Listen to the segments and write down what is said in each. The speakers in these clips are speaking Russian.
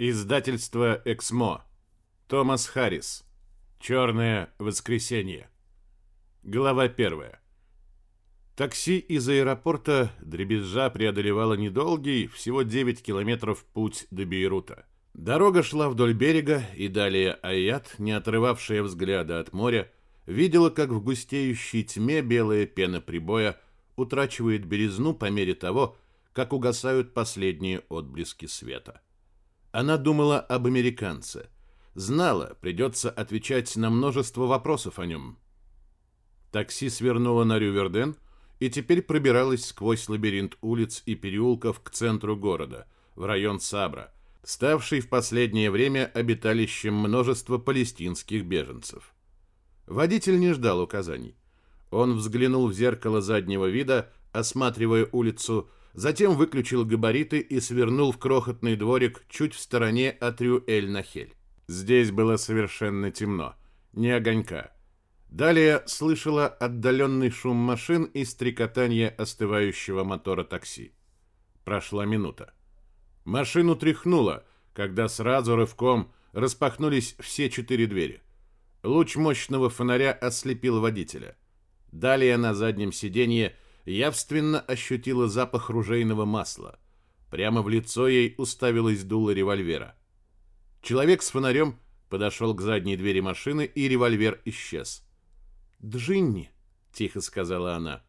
Издательство «Эксмо». Томас Харрис. «Черное воскресенье». Глава первая. Такси из аэропорта Дребезжа преодолевало недолгий, всего 9 километров путь до Бейрута. Дорога шла вдоль берега, и далее Аят, не отрывавшая взгляда от моря, видела, как в густеющей тьме белая пена прибоя утрачивает белизну по мере того, как угасают последние отблески света. Она думала об американце. Знала, придется отвечать на множество вопросов о нем. Такси свернуло на Рюверден и теперь пробиралось сквозь лабиринт улиц и переулков к центру города, в район Сабра, ставший в последнее время обиталищем множества палестинских беженцев. Водитель не ждал указаний. Он взглянул в зеркало заднего вида, осматривая улицу, затем выключил габариты и свернул в крохотный дворик чуть в стороне от Рю-Эль-Нахель. Здесь было совершенно темно, ни огонька. Далее слышала отдаленный шум машин и стрекотание остывающего мотора такси. Прошла минута. Машину тряхнуло, когда сразу рывком распахнулись все четыре двери. Луч мощного фонаря ослепил водителя. Далее на заднем сиденье явственно ощутила запах ружейного масла. Прямо в лицо ей уставилась дуло револьвера. Человек с фонарем подошел к задней двери машины, и револьвер исчез. «Джинни», — тихо сказала она.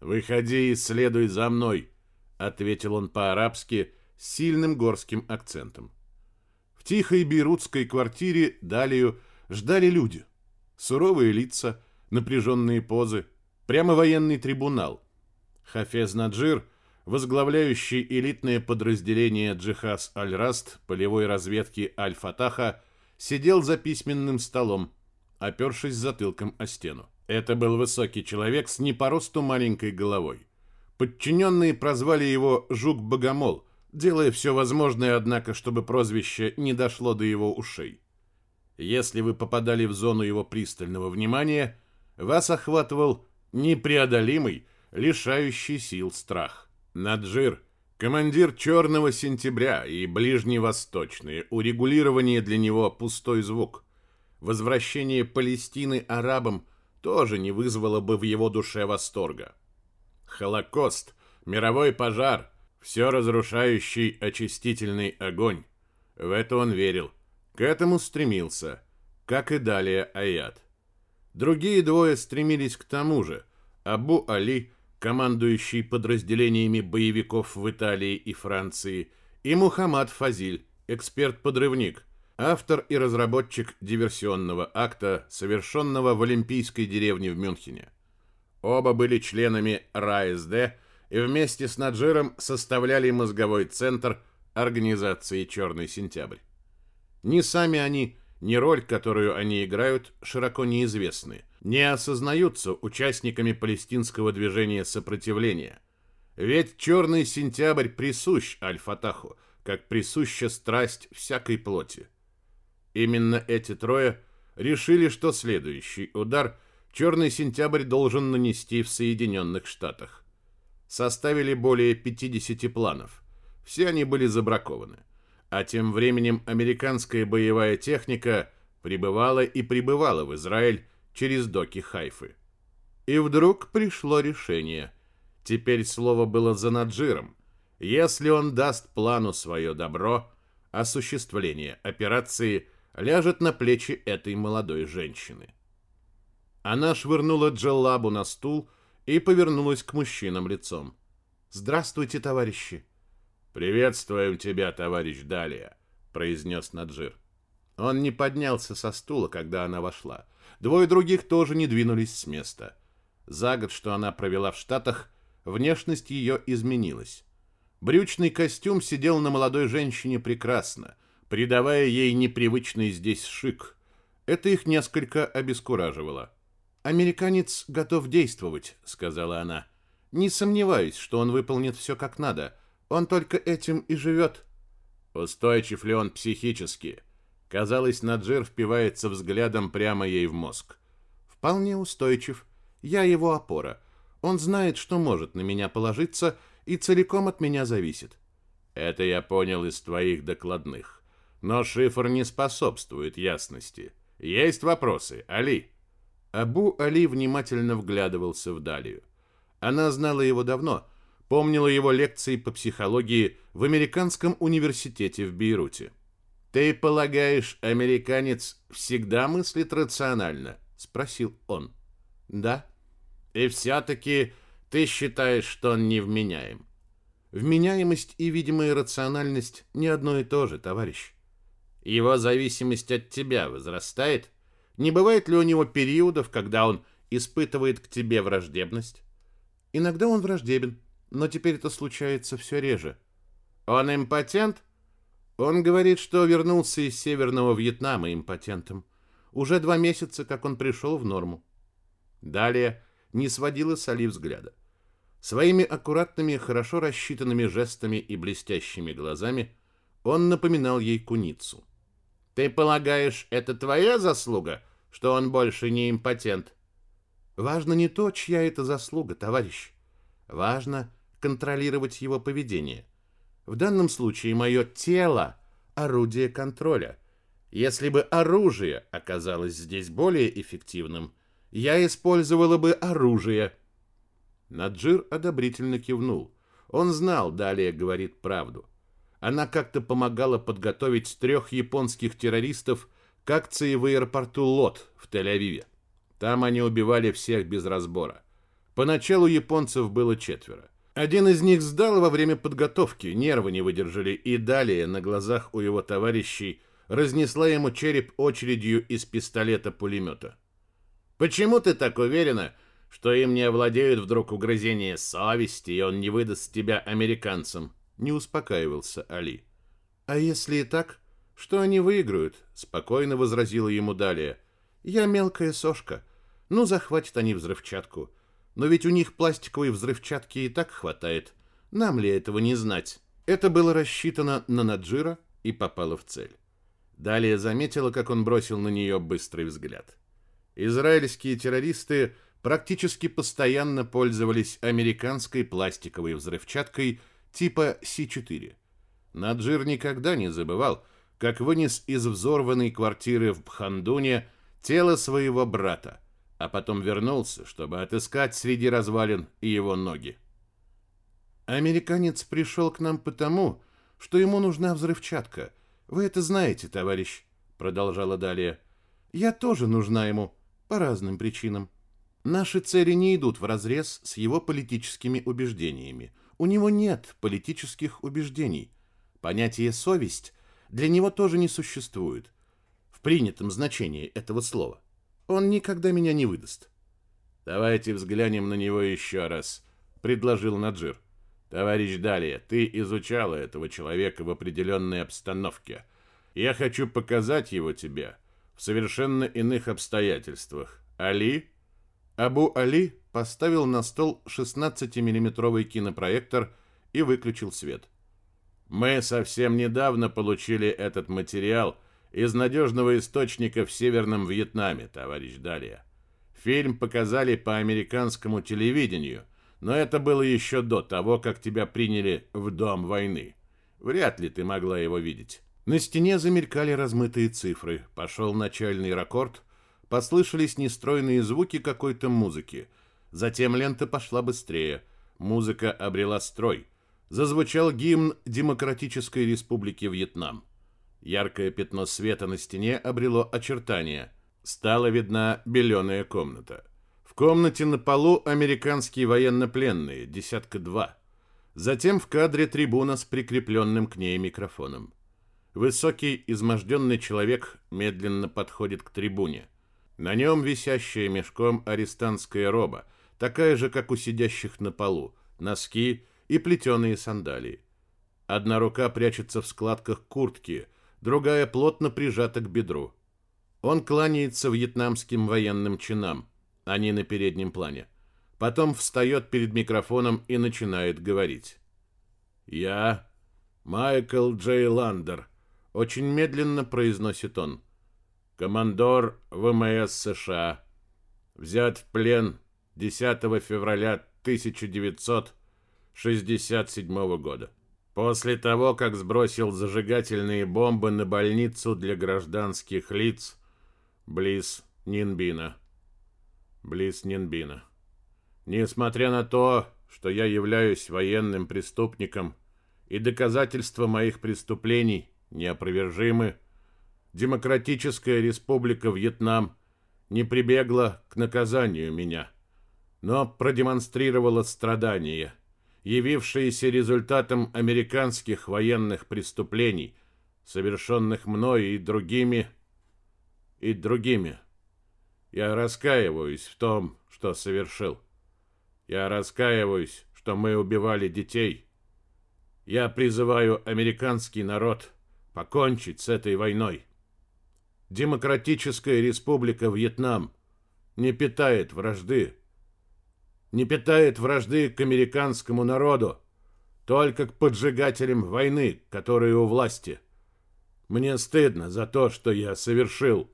«Выходи и следуй за мной», — ответил он по-арабски с сильным горским акцентом. В тихой бейрутской квартире Далию ждали люди. Суровые лица, напряженные позы, прямо военный трибунал. Хафез Наджир, возглавляющий элитное подразделение Джихас Аль-Раст полевой разведки Аль-Фатаха, сидел за письменным столом, опершись затылком о стену. Это был высокий человек с не по росту маленькой головой. Подчиненные прозвали его Жук-Богомол, делая все возможное, однако, чтобы прозвище не дошло до его ушей. Если вы попадали в зону его пристального внимания, вас охватывал непреодолимый, лишающий сил страх. Наджир, командир Черного Сентября и Ближневосточные, урегулирование для него пустой звук. Возвращение Палестины арабам тоже не вызвало бы в его душе восторга. Холокост, мировой пожар, все разрушающий очистительный огонь. В это он верил, к этому стремился, как и далее Аят. Другие двое стремились к тому же. Абу Али, командующий подразделениями боевиков в Италии и Франции, и Мухаммад Фазиль, эксперт-подрывник, автор и разработчик диверсионного акта, совершенного в Олимпийской деревне в Мюнхене. Оба были членами РАСД и вместе с Наджиром составляли мозговой центр организации «Черный сентябрь». Ни сами они, ни роль, которую они играют, широко неизвестны, не осознаются участниками палестинского движения сопротивления. Ведь черный сентябрь присущ Аль-Фатаху, как присуща страсть всякой плоти. Именно эти трое решили, что следующий удар черный сентябрь должен нанести в Соединенных Штатах. Составили более 50 планов. Все они были забракованы. А тем временем американская боевая техника прибывала и прибывала в Израиль через доки Хайфы. И вдруг пришло решение. Теперь слово было за Наджиром. Если он даст плану свое добро, осуществление операции ляжет на плечи этой молодой женщины. Она швырнула Джеллабу на стул и повернулась к мужчинам лицом. «Здравствуйте, товарищи!» «Приветствуем тебя, товарищ Далия», — произнес Наджир. Он не поднялся со стула, когда она вошла. Двое других тоже не двинулись с места. За год, что она провела в Штатах, внешность ее изменилась. Брючный костюм сидел на молодой женщине прекрасно, придавая ей непривычный здесь шик. Это их несколько обескураживало. «Американец готов действовать», — сказала она. «Не сомневаюсь, что он выполнит все как надо. Он только этим и живет. Устойчив ли он психически? Казалось, Наджир впивается взглядом прямо ей в мозг. Вполне устойчив. Я его опора. Он знает, что может на меня положиться и целиком от меня зависит. Это я понял из твоих докладных. Но шифр не способствует ясности. Есть вопросы, Али?» Абу Али внимательно вглядывался в Далию. Она знала его давно, помнила его лекции по психологии в Американском университете в Бейруте. «Ты полагаешь, американец всегда мыслит рационально?» — спросил он. «Да». «И все-таки ты считаешь, что он невменяем?» «Вменяемость и видимая рациональность не одно и то же, товарищ». «Его зависимость от тебя возрастает? Не бывает ли у него периодов, когда он испытывает к тебе враждебность?» «Иногда он враждебен, но теперь это случается все реже». «Он импотент?» Он говорит, что вернулся из Северного Вьетнама импотентом. Уже два месяца, как он пришел в норму. Далее не сводила с Али взгляда. Своими аккуратными, хорошо рассчитанными жестами и блестящими глазами он напоминал ей куницу. «Ты полагаешь, это твоя заслуга, что он больше не импотент?» «Важно не то, чья это заслуга, товарищ. Важно контролировать его поведение. В данном случае мое тело – орудие контроля. Если бы оружие оказалось здесь более эффективным, я использовала бы оружие. Наджир одобрительно кивнул. Он знал, далее говорит правду. Она как-то помогала подготовить трех японских террористов к акции в аэропорту Лот в Тель-Авиве. Там они убивали всех без разбора. Поначалу японцев было четверо. Один из них сдал во время подготовки, нервы не выдержали, и далее на глазах у его товарищей разнесла ему череп очередью из пистолета-пулемета. «Почему ты так уверена, что им не овладеют вдруг угрызения совести, и он не выдаст тебя американцам?» Не успокаивался Али. «А если и так, что они выиграют?» Спокойно возразила ему далее. «Я мелкая сошка. Ну, захватят они взрывчатку. Но ведь у них пластиковой взрывчатки и так хватает. Нам ли этого не знать? Это было рассчитано на Наджира и попало в цель. Далее заметила, как он бросил на нее быстрый взгляд. Израильские террористы практически постоянно пользовались американской пластиковой взрывчаткой типа С-4. Наджир никогда не забывал, как вынес из взорванной квартиры в Бхандуне тело своего брата, а потом вернулся, чтобы отыскать среди развалин его ноги. Американец пришел к нам потому, что ему нужна взрывчатка. Вы это знаете, товарищ, продолжала далее. Я тоже нужна ему по разным причинам. Наши цели не идут вразрез с его политическими убеждениями. У него нет политических убеждений. Понятие совесть для него тоже не существует в принятом значении этого слова. Он никогда меня не выдаст. Давайте взглянем на него еще раз, предложил Наджир. Товарищ Далия, ты изучала этого человека в определенной обстановке. Я хочу показать его тебе в совершенно иных обстоятельствах. Али? Абу Али поставил на стол 16-миллиметровый кинопроектор и выключил свет. Мы совсем недавно получили этот материал – из надежного источника в Северном Вьетнаме, товарищ Далия. Фильм показали по американскому телевидению, но это было еще до того, как тебя приняли в Дом войны. Вряд ли ты могла его видеть. На стене замелькали размытые цифры. Пошел начальный ракорд. Послышались нестройные звуки какой-то музыки. Затем лента пошла быстрее. Музыка обрела строй. Зазвучал гимн Демократической Республики Вьетнам. Яркое пятно света на стене обрело очертания. Стала видна беленая комната. В комнате на полу американские военнопленные, десятка два. Затем в кадре трибуна с прикрепленным к ней микрофоном. Высокий, изможденный человек медленно подходит к трибуне. На нем висящая мешком арестантская роба, такая же, как у сидящих на полу, носки и плетеные сандалии. Одна рука прячется в складках куртки – другая плотно прижата к бедру. Он кланяется вьетнамским военным чинам, они на переднем плане. Потом встает перед микрофоном и начинает говорить. «Я Майкл Джей Ландер», — очень медленно произносит он. «Командор ВМС США. Взят в плен 10 февраля 1967 года. После того, как сбросил зажигательные бомбы на больницу для гражданских лиц близ Нинбина. Близ Нинбина. Несмотря на то, что я являюсь военным преступником и доказательства моих преступлений неопровержимы, Демократическая Республика Вьетнам не прибегла к наказанию меня, но продемонстрировала страдания – явившиеся результатом американских военных преступлений, совершенных мной и другими, и другими. Я раскаиваюсь в том, что совершил. Я раскаиваюсь, что мы убивали детей. Я призываю американский народ покончить с этой войной. Демократическая республика Вьетнам не питает вражды не питает вражды к американскому народу, только к поджигателям войны, которые у власти. Мне стыдно за то, что я совершил.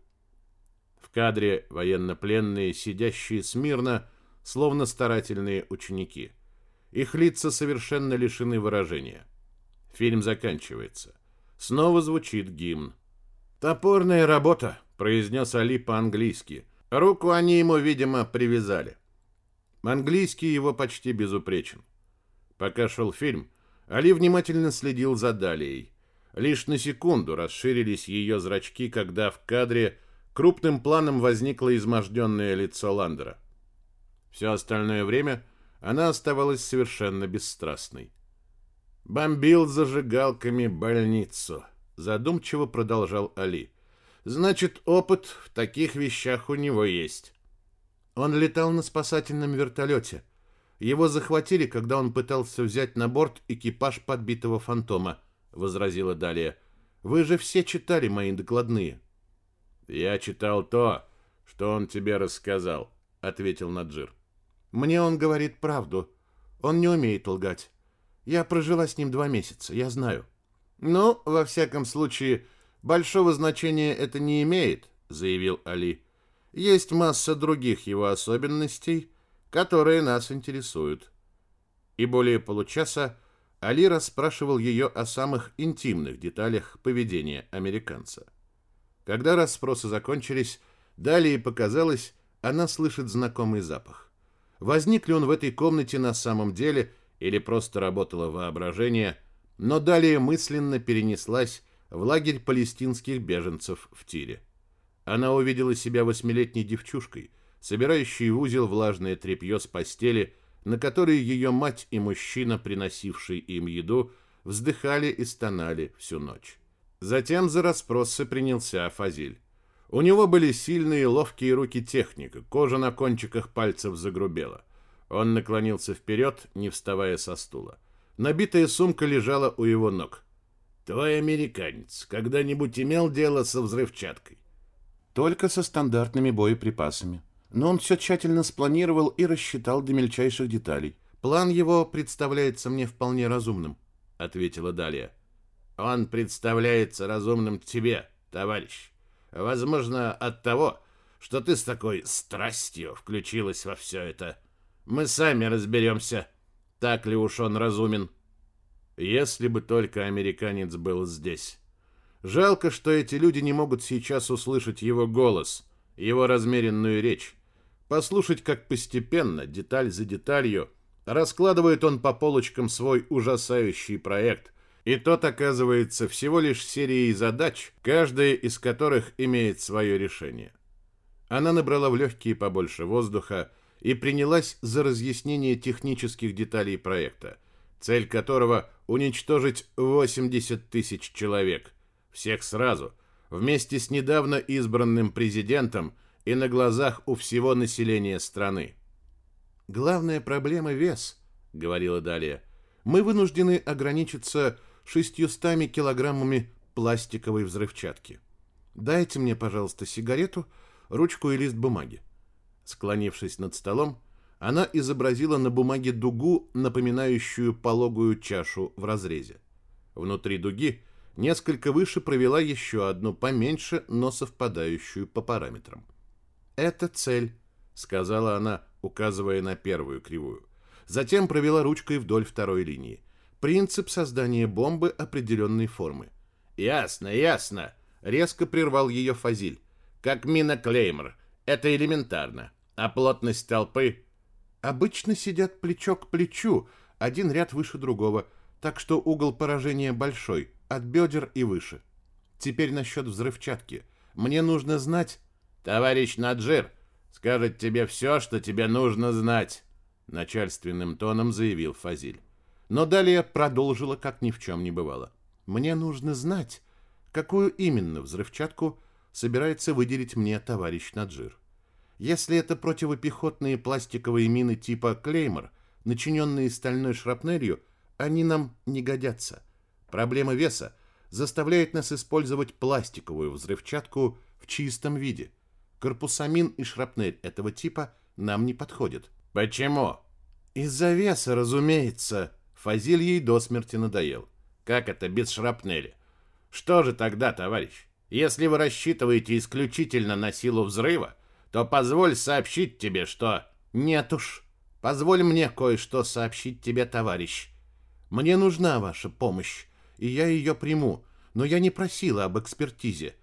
В кадре военнопленные, сидящие смирно, словно старательные ученики. Их лица совершенно лишены выражения. Фильм заканчивается. Снова звучит гимн. «Топорная работа», — произнес Али по-английски. Руку они ему, видимо, привязали. Английский его почти безупречен. Пока шел фильм, Али внимательно следил за Далией. Лишь на секунду расширились ее зрачки, когда в кадре крупным планом возникло изможденное лицо Ландера. Все остальное время она оставалась совершенно бесстрастной. «Бомбил зажигалками больницу», — задумчиво продолжал Али. «Значит, опыт в таких вещах у него есть». Он летал на спасательном вертолете. Его захватили, когда он пытался взять на борт экипаж подбитого фантома, возразила Далия. Вы же все читали мои докладные. Я читал то, что он тебе рассказал, ответил Наджир. Мне он говорит правду. Он не умеет лгать. Я прожила с ним два месяца, я знаю. Ну, во всяком случае, большого значения это не имеет, заявил Али. Есть масса других его особенностей, которые нас интересуют. И более получаса Али расспрашивал ее о самых интимных деталях поведения американца. Когда расспросы закончились, далее показалось, она слышит знакомый запах. Возник ли он в этой комнате на самом деле или просто работало воображение, но далее мысленно перенеслась в лагерь палестинских беженцев в Тире. Она увидела себя восьмилетней девчушкой, собирающей в узел влажное тряпье с постели, на которой ее мать и мужчина, приносивший им еду, вздыхали и стонали всю ночь. Затем за расспросы принялся Фазиль. У него были сильные ловкие руки техника, кожа на кончиках пальцев загрубела. Он наклонился вперед, не вставая со стула. Набитая сумка лежала у его ног. «Твой американец когда-нибудь имел дело со взрывчаткой?» Только со стандартными боеприпасами. Но он все тщательно спланировал и рассчитал до мельчайших деталей. План его представляется мне вполне разумным, ответила Далия. Он представляется разумным тебе, товарищ. Возможно, от того, что ты с такой страстью включилась во все это. Мы сами разберемся, так ли уж он разумен. Если бы только американец был здесь. Жалко, что эти люди не могут сейчас услышать его голос, его размеренную речь. Послушать, как постепенно, деталь за деталью, раскладывает он по полочкам свой ужасающий проект, и тот оказывается всего лишь серией задач, каждая из которых имеет свое решение. Она набрала в легкие побольше воздуха и принялась за разъяснение технических деталей проекта, цель которого – уничтожить 80 тысяч человек, всех сразу, вместе с недавно избранным президентом и на глазах у всего населения страны. «Главная проблема – вес», – говорила Далия. «Мы вынуждены ограничиться шестьюстами килограммами пластиковой взрывчатки. Дайте мне, пожалуйста, сигарету, ручку и лист бумаги». Склонившись над столом, она изобразила на бумаге дугу, напоминающую пологую чашу в разрезе. Внутри дуги – несколько выше провела еще одну поменьше, но совпадающую по параметрам. «Это цель», — сказала она, указывая на первую кривую. Затем провела ручкой вдоль второй линии. принцип создания бомбы определенной формы. Ясно, ясно, резко прервал ее Фазиль. Как мина Клеймор. Это элементарно. А плотность толпы? Обычно сидят плечо к плечу, один ряд выше другого, так что угол поражения большой, от бедер и выше. Теперь насчет взрывчатки. Мне нужно знать... Товарищ Наджир скажет тебе все, что тебе нужно знать, начальственным тоном заявил Фазиль. Но далее продолжила, как ни в чем не бывало. Мне нужно знать, какую именно взрывчатку собирается выделить мне товарищ Наджир. Если это противопехотные пластиковые мины типа «Клеймор», начиненные стальной шрапнелью, они нам не годятся. Проблема веса заставляет нас использовать пластиковую взрывчатку в чистом виде. Корпуса мин и шрапнель этого типа нам не подходят. Почему? Из-за веса, разумеется. Фазиль ей до смерти надоел. Как это без шрапнели? Что же тогда, товарищ? Если вы рассчитываете исключительно на силу взрыва, то позволь сообщить тебе, что... Нет уж, позволь мне кое-что сообщить тебе, товарищ. Мне нужна ваша помощь, и я ее приму, но я не просила об экспертизе.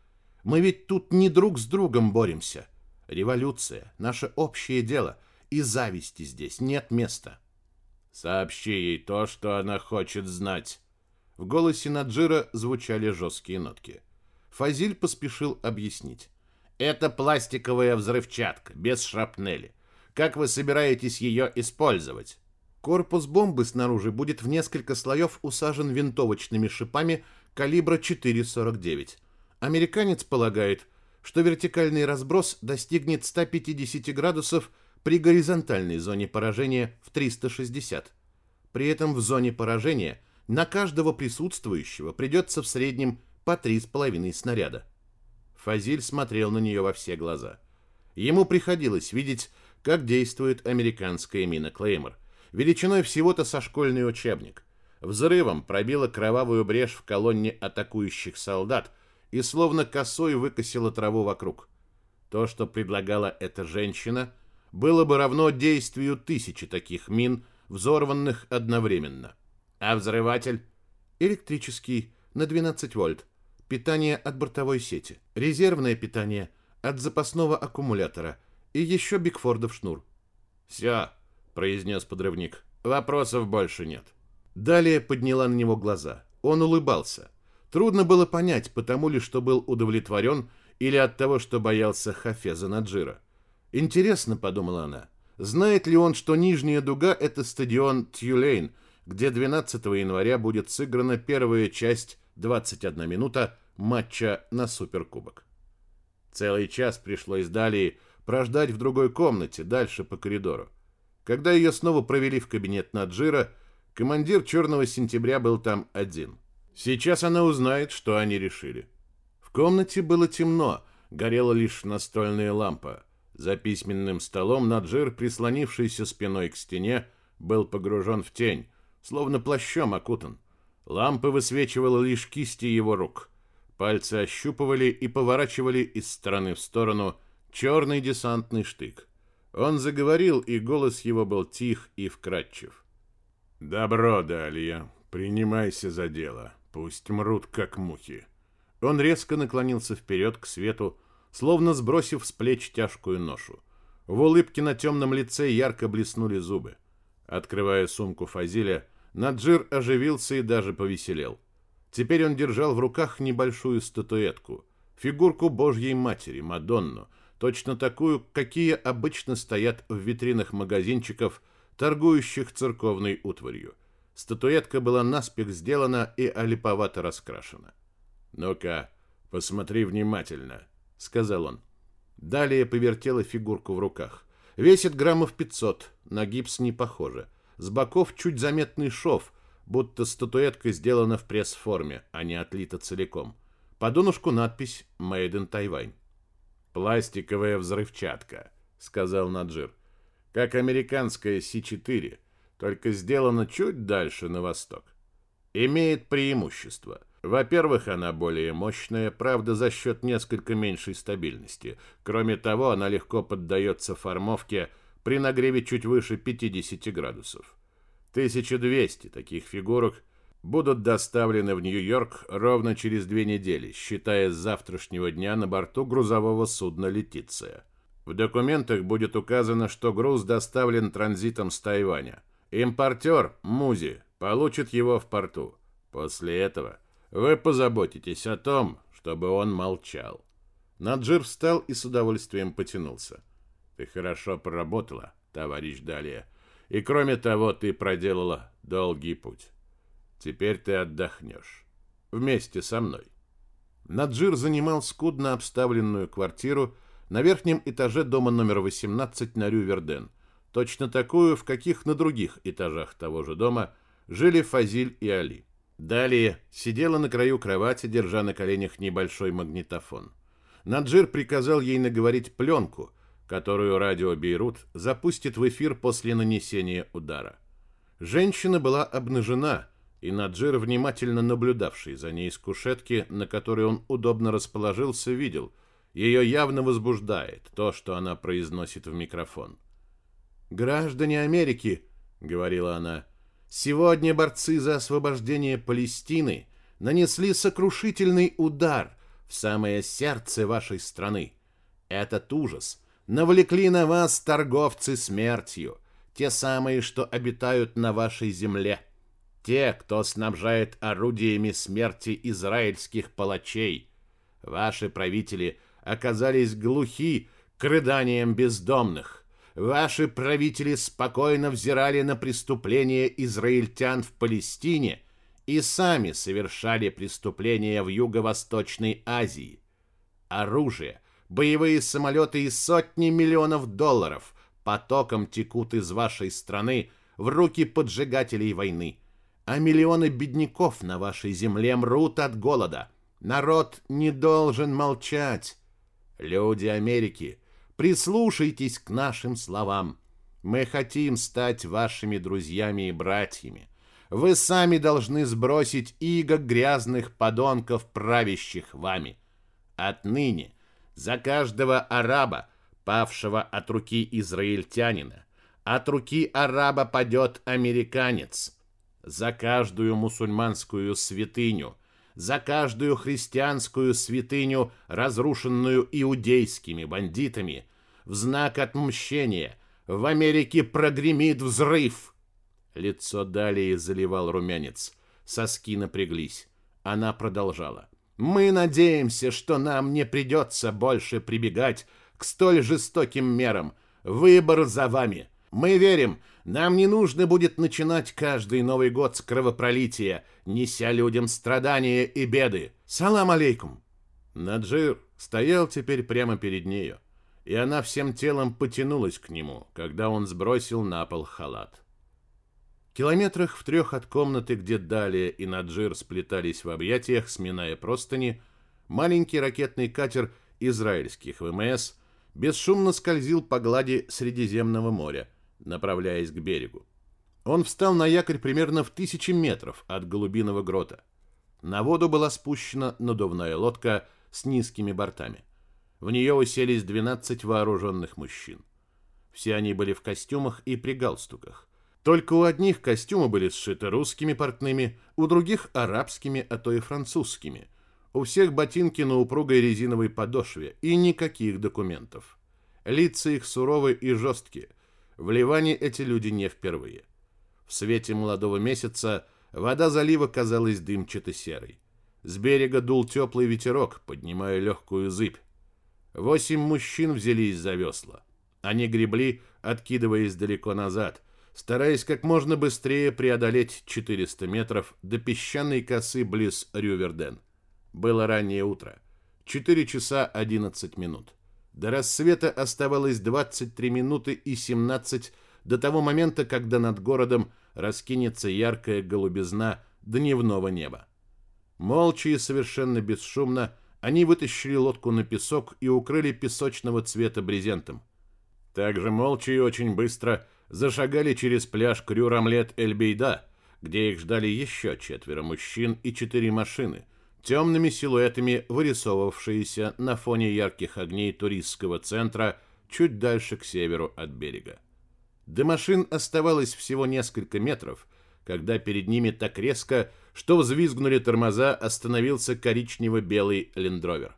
Мы ведь тут не друг с другом боремся. Революция — наше общее дело, и зависти здесь нет места. Сообщи ей то, что она хочет знать. В голосе Наджира звучали жесткие нотки. Фазиль поспешил объяснить. Это пластиковая взрывчатка, без шрапнели. Как вы собираетесь ее использовать? Корпус бомбы снаружи будет в несколько слоев усажен винтовочными шипами калибра 4,49. Американец полагает, что вертикальный разброс достигнет 150 градусов при горизонтальной зоне поражения в 360. При этом в зоне поражения на каждого присутствующего придется в среднем по 3,5 снаряда. Фазиль смотрел на нее во все глаза. Ему приходилось видеть, как действует американская мина Клеймор, величиной всего-то со школьный учебник. Взрывом пробила кровавую брешь в колонне атакующих солдат и словно косой выкосила траву вокруг. То, что предлагала эта женщина, было бы равно действию тысячи таких мин, взорванных одновременно. А взрыватель? Электрический, на 12 вольт питание от бортовой сети, резервное питание от запасного аккумулятора и еще Бигфордов шнур. «Все», — произнес подрывник, — «вопросов больше нет». Далее подняла на него глаза. Он улыбался. Трудно было понять, потому ли, что был удовлетворен, или от того, что боялся Хафеза Наджира. «Интересно», — подумала она, — «знает ли он, что Нижняя Дуга — это стадион Тьюлейн, где 12 января будет сыграна первая часть 21 минута матча на Суперкубок. Целый час пришлось далее прождать в другой комнате, дальше по коридору. Когда ее снова провели в кабинет Наджира, командир «Черного сентября» был там один. Сейчас она узнает, что они решили. В комнате было темно, горела лишь настольная лампа. За письменным столом Наджир, прислонившийся спиной к стене, был погружен в тень, словно плащом окутан. Лампа высвечивала лишь кисти его рук. Пальцы ощупывали и поворачивали из стороны в сторону черный десантный штык. Он заговорил, и голос его был тих и вкрадчив. «Добро, Далья, принимайся за дело. Пусть мрут, как мухи». Он резко наклонился вперед к свету, словно сбросив с плеч тяжкую ношу. В улыбке на темном лице ярко блеснули зубы. Открывая сумку Фазиля, Наджир оживился и даже повеселел. Теперь он держал в руках небольшую статуэтку, фигурку Божьей Матери, Мадонну, точно такую, какие обычно стоят в витринах магазинчиков, торгующих церковной утварью. Статуэтка была наспех сделана и олиповато раскрашена. «Ну-ка, посмотри внимательно», — сказал он. Далее повертела фигурку в руках. Весит граммов 500, на гипс не похоже. С боков чуть заметный шов — будто статуэтка сделана в пресс-форме, а не отлита целиком. По донышку надпись «Made in Taiwan». «Пластиковая взрывчатка», — сказал Наджир. «Как американская Си-4, только сделана чуть дальше на восток. Имеет преимущество. Во-первых, она более мощная, правда, за счет несколько меньшей стабильности. Кроме того, она легко поддается формовке при нагреве чуть выше 50 градусов. 1200 таких фигурок будут доставлены в Нью-Йорк ровно через две недели, считая с завтрашнего дня на борту грузового судна «Летиция». В документах будет указано, что груз доставлен транзитом с Тайваня. Импортер, Музи, получит его в порту. После этого вы позаботитесь о том, чтобы он молчал. Наджир встал и с удовольствием потянулся. Ты хорошо поработала, товарищ Далия. И кроме того, ты проделала долгий путь. Теперь ты отдохнешь. Вместе со мной. Наджир занимал скудно обставленную квартиру на верхнем этаже дома номер 18 на Рюверден, точно такую, в каких на других этажах того же дома жили Фазиль и Али. Далее сидела на краю кровати, держа на коленях небольшой магнитофон. Наджир приказал ей наговорить пленку, которую радио Бейрут запустит в эфир после нанесения удара. Женщина была обнажена, и Наджир, внимательно наблюдавший за ней с кушетки, на которой он удобно расположился, видел, ее явно возбуждает то, что она произносит в микрофон. «Граждане Америки», — говорила она, — «сегодня борцы за освобождение Палестины нанесли сокрушительный удар в самое сердце вашей страны. Этот ужас навлекли на вас торговцы смертью, те самые, что обитают на вашей земле, те, кто снабжает орудиями смерти израильских палачей. Ваши правители оказались глухи к рыданиям бездомных. Ваши правители спокойно взирали на преступления израильтян в Палестине и сами совершали преступления в Юго-Восточной Азии. Оружие, боевые самолеты и сотни миллионов долларов потоком текут из вашей страны в руки поджигателей войны. А миллионы бедняков на вашей земле мрут от голода. Народ не должен молчать. Люди Америки, прислушайтесь к нашим словам. Мы хотим стать вашими друзьями и братьями. Вы сами должны сбросить иго грязных подонков, правящих вами. Отныне за каждого араба, павшего от руки израильтянина, от руки араба падет американец. За каждую мусульманскую святыню, за каждую христианскую святыню, разрушенную иудейскими бандитами, в знак отмщения в Америке прогремит взрыв. Лицо Далии заливал румянец. Соски напряглись. Она продолжала. «Мы надеемся, что нам не придется больше прибегать к столь жестоким мерам. Выбор за вами. Мы верим, нам не нужно будет начинать каждый Новый год с кровопролития, неся людям страдания и беды. Салам алейкум!» Наджир стоял теперь прямо перед нею, и она всем телом потянулась к нему, когда он сбросил на пол халат. Километрах в трех от комнаты, где Далия и Наджир сплетались в объятиях, сминая простыни, маленький ракетный катер израильских ВМС бесшумно скользил по глади Средиземного моря, направляясь к берегу. Он встал на якорь примерно в тысячи метров от Голубиного грота. На воду была спущена надувная лодка с низкими бортами. В нее уселись 12 вооруженных мужчин. Все они были в костюмах и при галстуках. Только у одних костюмы были сшиты русскими портными, у других арабскими, а то и французскими. У всех ботинки на упругой резиновой подошве и никаких документов. Лица их суровые и жесткие. В Ливане эти люди не впервые. В свете молодого месяца вода залива казалась дымчато-серой. С берега дул теплый ветерок, поднимая легкую зыбь. Восемь мужчин взялись за весла. Они гребли, откидываясь далеко назад – стараясь как можно быстрее преодолеть 400 метров до песчаной косы близ Рюверден. Было раннее утро. 4 часа 11 минут. До рассвета оставалось 23 минуты и 17 до того момента, когда над городом раскинется яркая голубизна дневного неба. Молча и совершенно бесшумно они вытащили лодку на песок и укрыли песочного цвета брезентом. Также молча и очень быстро зашагали через пляж Крю-Рамлет-Эль-Бейда, где их ждали еще четверо мужчин и четыре машины, темными силуэтами вырисовывавшиеся на фоне ярких огней туристского центра чуть дальше к северу от берега. До машин оставалось всего несколько метров, когда перед ними так резко что взвизгнули тормоза, остановился коричнево-белый лендровер.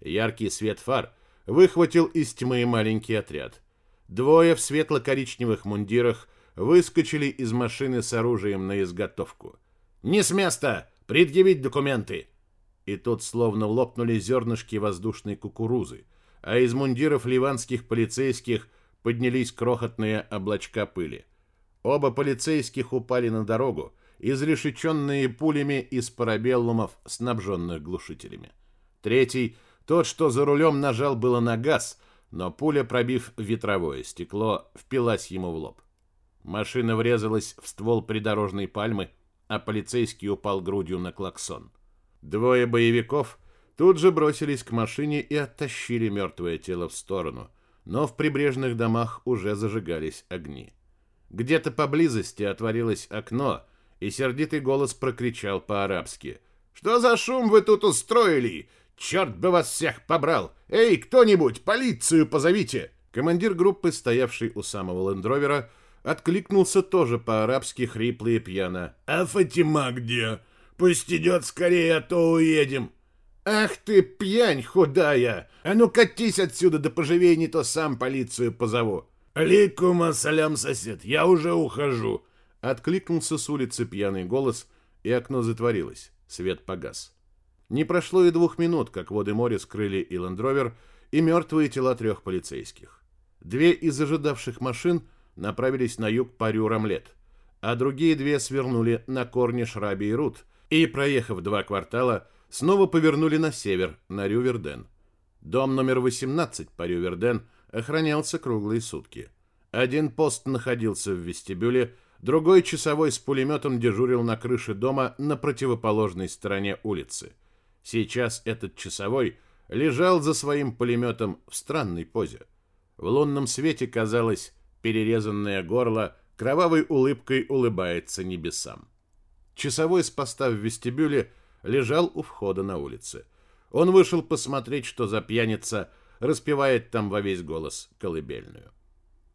Яркий свет фар выхватил из тьмы маленький отряд. Двое в светло-коричневых мундирах выскочили из машины с оружием на изготовку. «Не с места! Предъявить документы!» И тут словно лопнули зернышки воздушной кукурузы, а из мундиров ливанских полицейских поднялись крохотные облачка пыли. Оба полицейских упали на дорогу, изрешеченные пулями из парабеллумов, снабженных глушителями. Третий, тот, что за рулем нажал было на газ, но пуля, пробив ветровое стекло, впилась ему в лоб. Машина врезалась в ствол придорожной пальмы, а полицейский упал грудью на клаксон. Двое боевиков тут же бросились к машине и оттащили мертвое тело в сторону, но в прибрежных домах уже зажигались огни. Где-то поблизости отворилось окно, и сердитый голос прокричал по-арабски. «Что за шум вы тут устроили? Черт бы вас всех побрал! Эй, кто-нибудь, полицию позовите!» Командир группы, стоявший у самого лендровера, откликнулся тоже по-арабски хрипло и пьяно. «А Фатима где? Пусть идет скорее, а то уедем!» «Ах ты, пьянь худая! А ну катись отсюда, да поживей, не то сам полицию позову!» «Алейкум ассалям, сосед, я уже ухожу!» Откликнулся с улицы пьяный голос, и окно затворилось. Свет погас. Не прошло и двух минут, как воды моря скрыли и лендровер, и мертвые тела трех полицейских. Две из ожидавших машин направились на юг по Рю-Рамлет, а другие две свернули на корни Шраби и Рут и, проехав два квартала, снова повернули на север, на Рю-Верден. Дом номер 18 по Рю-Верден охранялся круглые сутки. Один пост находился в вестибюле, другой часовой с пулеметом дежурил на крыше дома на противоположной стороне улицы. Сейчас этот часовой лежал за своим пулеметом в странной позе. В лунном свете казалось, перерезанное горло кровавой улыбкой улыбается небесам. Часовой с поста в вестибюле лежал у входа на улице. Он вышел посмотреть, что за пьяница распевает там во весь голос колыбельную.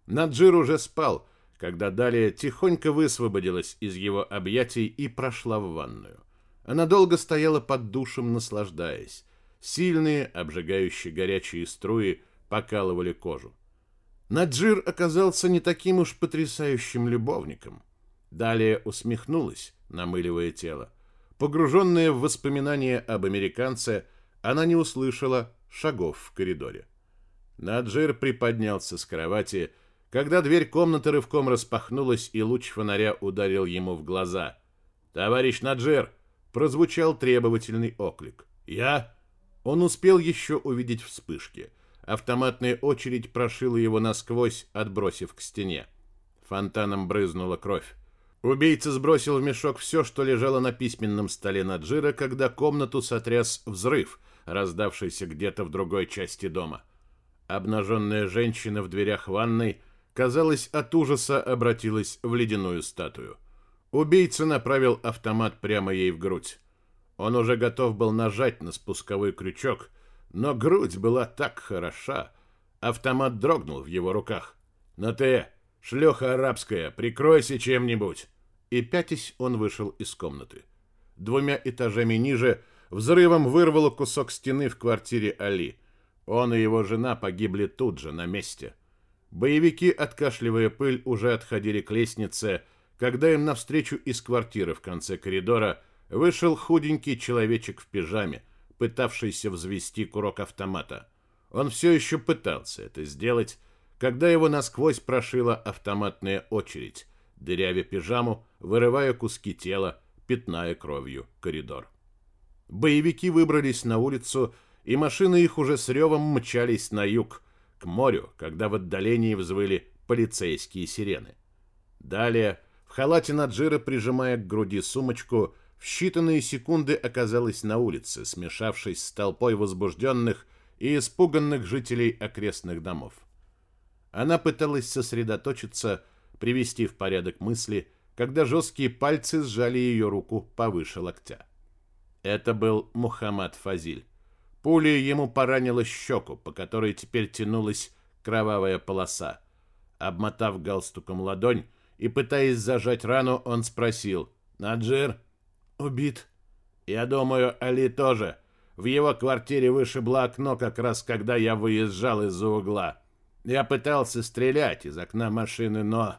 Наджир уже спал, когда Далия тихонько высвободилась из его объятий и прошла в ванную. Она долго стояла под душем, наслаждаясь. Сильные, обжигающие горячие струи покалывали кожу. Наджир оказался не таким уж потрясающим любовником. Далее усмехнулась, намыливая тело. Погруженная в воспоминания об американце, она не услышала шагов в коридоре. Наджир приподнялся с кровати, когда дверь комнаты рывком распахнулась, и луч фонаря ударил ему в глаза. «Товарищ Наджир!» — прозвучал требовательный оклик. «Я?» Он успел еще увидеть вспышки — Автоматная очередь прошила его насквозь, отбросив к стене. Фонтаном брызнула кровь. Убийца сбросил в мешок все, что лежало на письменном столе Наджира, когда комнату сотряс взрыв, раздавшийся где-то в другой части дома. Обнаженная женщина в дверях ванной, казалось, от ужаса обратилась в ледяную статую. Убийца направил автомат прямо ей в грудь. Он уже готов был нажать на спусковой крючок, но грудь была так хороша. Автомат дрогнул в его руках. «Но ты, шлюха арабская, прикройся чем-нибудь!» И пятясь он вышел из комнаты. Двумя этажами ниже взрывом вырвало кусок стены в квартире Али. Он и его жена погибли тут же, на месте. Боевики, откашливая пыль, уже отходили к лестнице, когда им навстречу из квартиры в конце коридора вышел худенький человечек в пижаме, пытавшийся взвести курок автомата. Он все еще пытался это сделать, когда его насквозь прошила автоматная очередь, дырявя пижаму, вырывая куски тела, пятная кровью коридор. Боевики выбрались на улицу, и машины их уже с ревом мчались на юг, к морю, когда в отдалении взвыли полицейские сирены. Далее, в халате Наджира, прижимая к груди сумочку, в считанные секунды оказалась на улице, смешавшись с толпой возбужденных и испуганных жителей окрестных домов. Она пыталась сосредоточиться, привести в порядок мысли, когда жесткие пальцы сжали ее руку повыше локтя. Это был Мухаммад Фазиль. Пуля ему поранила щеку, по которой теперь тянулась кровавая полоса. Обмотав галстуком ладонь и пытаясь зажать рану, он спросил «Наджир, убит. Я думаю, Али тоже. В его квартире вышибло окно как раз когда я выезжал из-за угла. Я пытался стрелять из окна машины, но...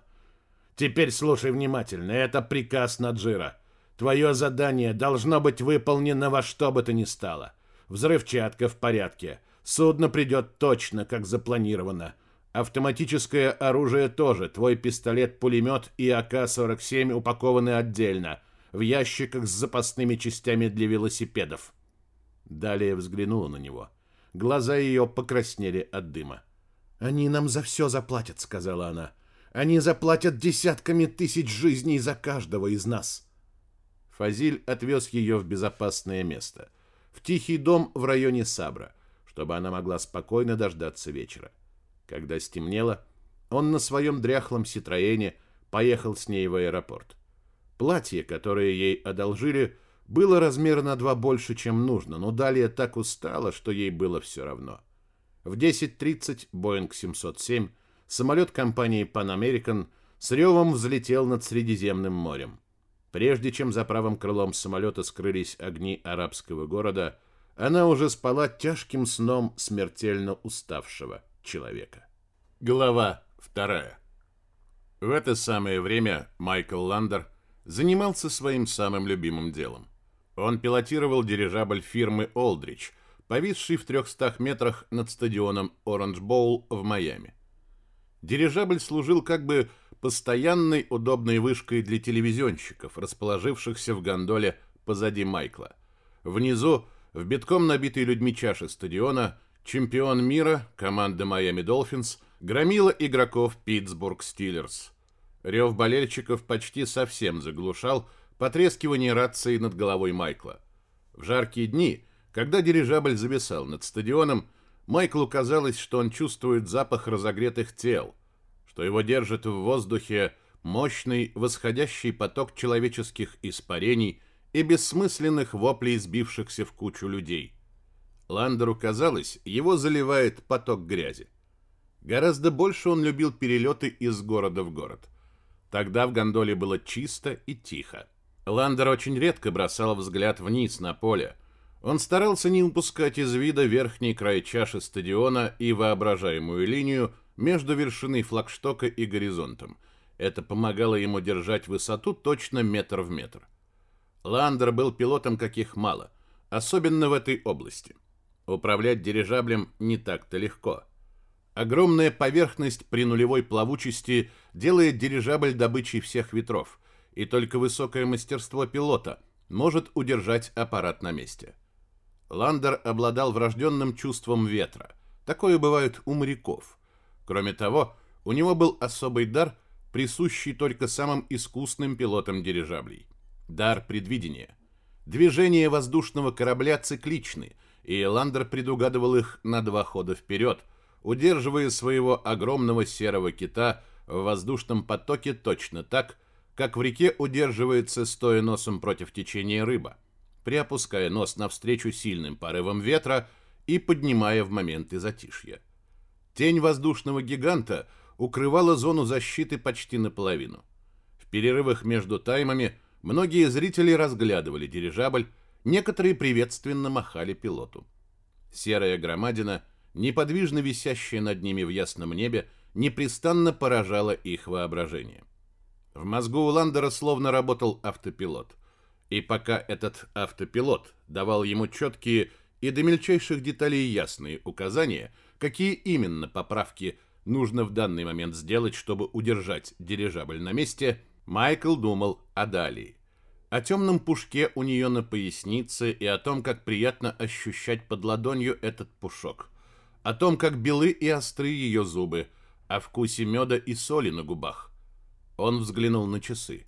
Теперь слушай внимательно, это приказ Наджира. Твое задание должно быть выполнено во что бы то ни стало. Взрывчатка в порядке. Судно придет точно, как запланировано. Автоматическое оружие тоже. Твой пистолет-пулемет и АК-47 упакованы отдельно, в ящиках с запасными частями для велосипедов. Далее взглянула на него. Глаза ее покраснели от дыма. «Они нам за все заплатят», — сказала она. «Они заплатят десятками тысяч жизней за каждого из нас». Фазиль отвез ее в безопасное место, в тихий дом в районе Сабра, чтобы она могла спокойно дождаться вечера. Когда стемнело, он на своем дряхлом Ситроене поехал с ней в аэропорт. Платье, которое ей одолжили, было размера на два больше, чем нужно, но далее так устала, что ей было все равно. В 10.30 Боинг 707, самолет компании Pan American, с ревом взлетел над Средиземным морем. Прежде чем за правым крылом самолета скрылись огни арабского города, она уже спала тяжким сном смертельно уставшего человека. Глава вторая. В это самое время Майкл Ландер занимался своим самым любимым делом. Он пилотировал дирижабль фирмы «Олдрич», повисший в 300 метрах над стадионом «Оранж Боул» в Майами. Дирижабль служил как бы постоянной удобной вышкой для телевизионщиков, расположившихся в гондоле позади Майкла. Внизу, в битком набитой людьми чаши стадиона, чемпион мира, команда Майами Долфинс, громила игроков Питтсбург Стиллерс. Рев болельщиков почти совсем заглушал потрескивание рации над головой Майкла. В жаркие дни, когда дирижабль зависал над стадионом, Майклу казалось, что он чувствует запах разогретых тел – что его держит в воздухе мощный восходящий поток человеческих испарений и бессмысленных воплей сбившихся в кучу людей. Ландеру казалось, его заливает поток грязи. Гораздо больше он любил перелеты из города в город. Тогда в гондоле было чисто и тихо. Ландер очень редко бросал взгляд вниз на поле. Он старался не упускать из вида верхний край чаши стадиона и воображаемую линию, между вершиной флагштока и горизонтом. Это помогало ему держать высоту точно метр в метр. Ландер был пилотом каких мало, особенно в этой области. Управлять дирижаблем не так-то легко. Огромная поверхность при нулевой плавучести делает дирижабль добычей всех ветров, и только высокое мастерство пилота может удержать аппарат на месте. Ландер обладал врожденным чувством ветра. Такое бывает у моряков – Кроме того, у него был особый дар, присущий только самым искусным пилотам дирижаблей. Дар предвидения. Движения воздушного корабля цикличны, и Ландер предугадывал их на два хода вперед, удерживая своего огромного серого кита в воздушном потоке точно так, как в реке удерживается, стоя носом против течения рыба, приопуская нос навстречу сильным порывам ветра и поднимая в моменты затишья. Тень воздушного гиганта укрывала зону защиты почти наполовину. В перерывах между таймами многие зрители разглядывали дирижабль, некоторые приветственно махали пилоту. Серая громадина, неподвижно висящая над ними в ясном небе, непрестанно поражала их воображение. В мозгу у Ландера словно работал автопилот. И пока этот автопилот давал ему четкие и до мельчайших деталей ясные указания – какие именно поправки нужно в данный момент сделать, чтобы удержать дирижабль на месте, Майкл думал о Далии. О темном пушке у нее на пояснице и о том, как приятно ощущать под ладонью этот пушок. О том, как белы и остры ее зубы, о вкусе меда и соли на губах. Он взглянул на часы.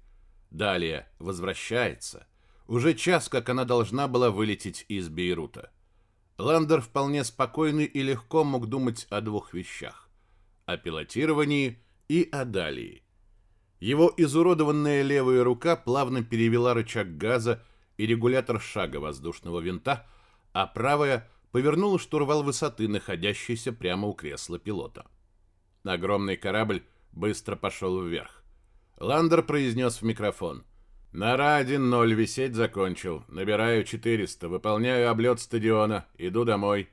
Далее возвращается. Уже час, как она должна была вылететь из Бейрута. Ландер вполне спокойный и легко мог думать о двух вещах – о пилотировании и о Далии. Его изуродованная левая рука плавно перевела рычаг газа и регулятор шага воздушного винта, а правая повернула штурвал высоты, находящийся прямо у кресла пилота. Огромный корабль быстро пошел вверх. Ландер произнес в микрофон. Ради ноль висеть закончил. Набираю 400, выполняю облет стадиона, иду домой.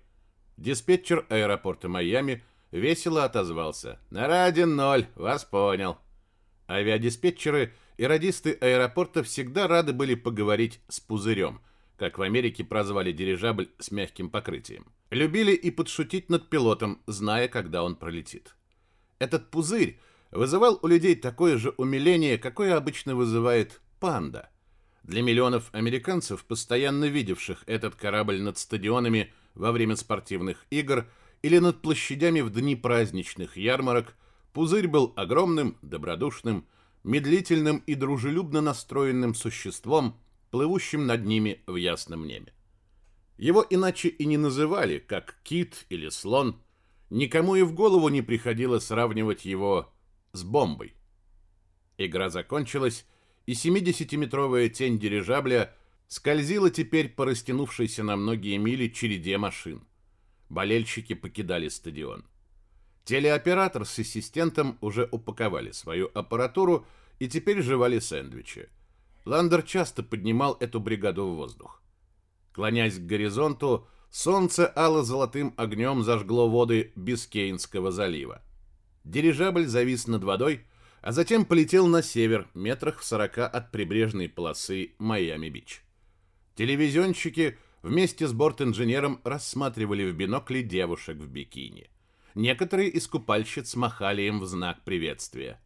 Диспетчер аэропорта Майами весело отозвался. Ради ноль, вас понял. Авиадиспетчеры и радисты аэропорта всегда рады были поговорить с пузырем, как в Америке прозвали дирижабль с мягким покрытием. Любили и подшутить над пилотом, зная, когда он пролетит. Этот пузырь вызывал у людей такое же умиление, какое обычно вызывает панда. Для миллионов американцев, постоянно видевших этот корабль над стадионами во время спортивных игр или над площадями в дни праздничных ярмарок, пузырь был огромным, добродушным, медлительным и дружелюбно настроенным существом, плывущим над ними в ясном небе. Его иначе и не называли, как кит или слон. Никому и в голову не приходило сравнивать его с бомбой. Игра закончилась, и 70-метровая тень дирижабля скользила теперь по растянувшейся на многие мили череде машин. Болельщики покидали стадион. Телеоператор с ассистентом уже упаковали свою аппаратуру и теперь жевали сэндвичи. Ландер часто поднимал эту бригаду в воздух. Клонясь к горизонту, солнце ало-золотым огнем зажгло воды Бискейнского залива. Дирижабль завис над водой, а затем полетел на север, метрах в сорока от прибрежной полосы Майами-Бич. Телевизионщики вместе с борт-инженером рассматривали в бинокли девушек в бикини. Некоторые из купальщиц махали им в знак приветствия.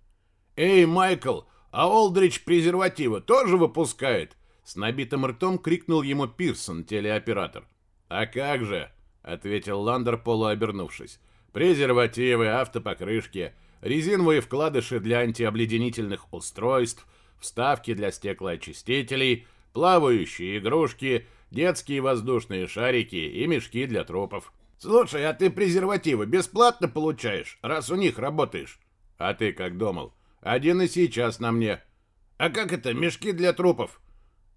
«Эй, Майкл, а Олдрич презервативы тоже выпускает?» С набитым ртом крикнул ему Пирсон, телеоператор. «А как же?» — ответил Ландер, полуобернувшись. «Презервативы, автопокрышки, резиновые вкладыши для антиобледенительных устройств, вставки для стеклоочистителей, плавающие игрушки, детские воздушные шарики и мешки для трупов. Слушай, а ты презервативы бесплатно получаешь, раз у них работаешь? А ты как думал? Один и сейчас на мне. А как это, мешки для трупов?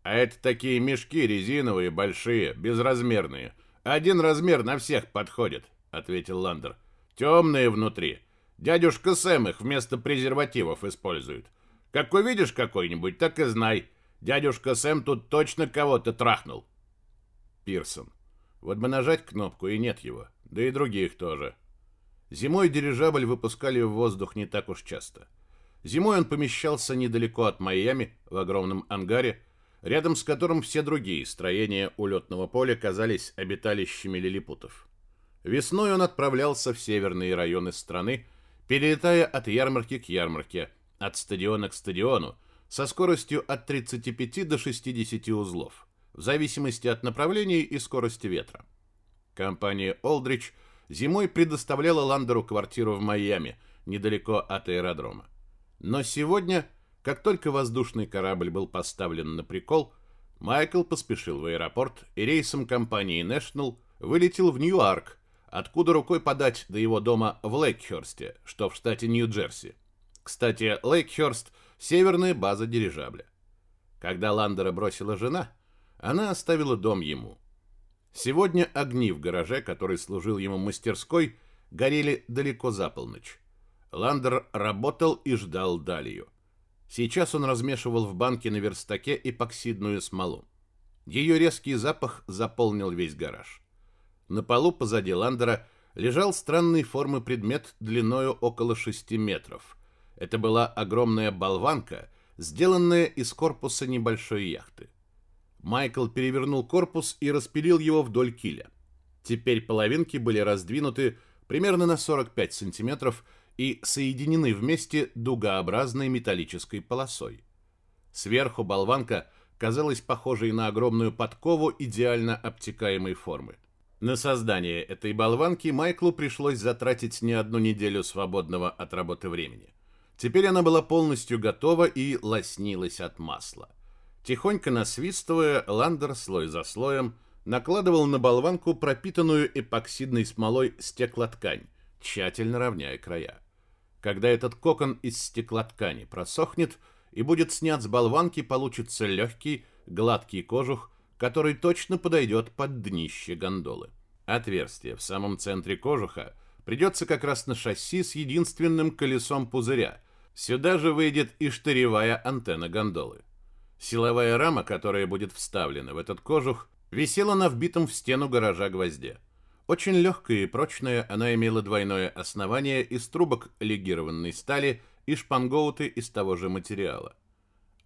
А это такие мешки резиновые, большие, безразмерные. Один размер на всех подходит, ответил Ландер. Темные внутри. Дядюшка Сэм их вместо презервативов использует. Как увидишь какой-нибудь, так и знай. Дядюшка Сэм тут точно кого-то трахнул. Пирсон. Вот бы нажать кнопку, и нет его. Да и других тоже. Зимой дирижабль выпускали в воздух не так уж часто. Зимой он помещался недалеко от Майами, в огромном ангаре, рядом с которым все другие строения улетного поля казались обиталищами лилипутов. Весной он отправлялся в северные районы страны, перелетая от ярмарки к ярмарке, от стадиона к стадиону, со скоростью от 35 до 60 узлов, в зависимости от направления и скорости ветра. Компания Олдрич зимой предоставляла Ландеру квартиру в Майами, недалеко от аэродрома. Но сегодня, как только воздушный корабль был поставлен на прикол, Майкл поспешил в аэропорт и рейсом компании National вылетел в Ньюарк, откуда рукой подать до его дома в Лейкхерсте, что в штате Нью-Джерси. Кстати, Лейкхерст – северная база дирижабля. Когда Ландера бросила жена, она оставила дом ему. Сегодня огни в гараже, который служил ему мастерской, горели далеко за полночь. Ландер работал и ждал Далию. Сейчас он размешивал в банке на верстаке эпоксидную смолу. Ее резкий запах заполнил весь гараж. На полу позади Ландера лежал странной формы предмет длиною около 6 метров. Это была огромная болванка, сделанная из корпуса небольшой яхты. Майкл перевернул корпус и распилил его вдоль киля. Теперь половинки были раздвинуты примерно на 45 сантиметров и соединены вместе дугообразной металлической полосой. Сверху болванка казалась похожей на огромную подкову идеально обтекаемой формы. На создание этой болванки Майклу пришлось затратить не одну неделю свободного от работы времени. Теперь она была полностью готова и лоснилась от масла. Тихонько насвистывая, Ландер слой за слоем накладывал на болванку пропитанную эпоксидной смолой стеклоткань, тщательно равняя края. Когда этот кокон из стеклоткани просохнет и будет снят с болванки, получится легкий, гладкий кожух, который точно подойдет под днище гондолы. Отверстие в самом центре кожуха придется как раз на шасси с единственным колесом пузыря. Сюда же выйдет и штыревая антенна гондолы. Силовая рама, которая будет вставлена в этот кожух, висела на вбитом в стену гаража гвозде. Очень легкая и прочная, она имела двойное основание из трубок легированной стали и шпангоуты из того же материала.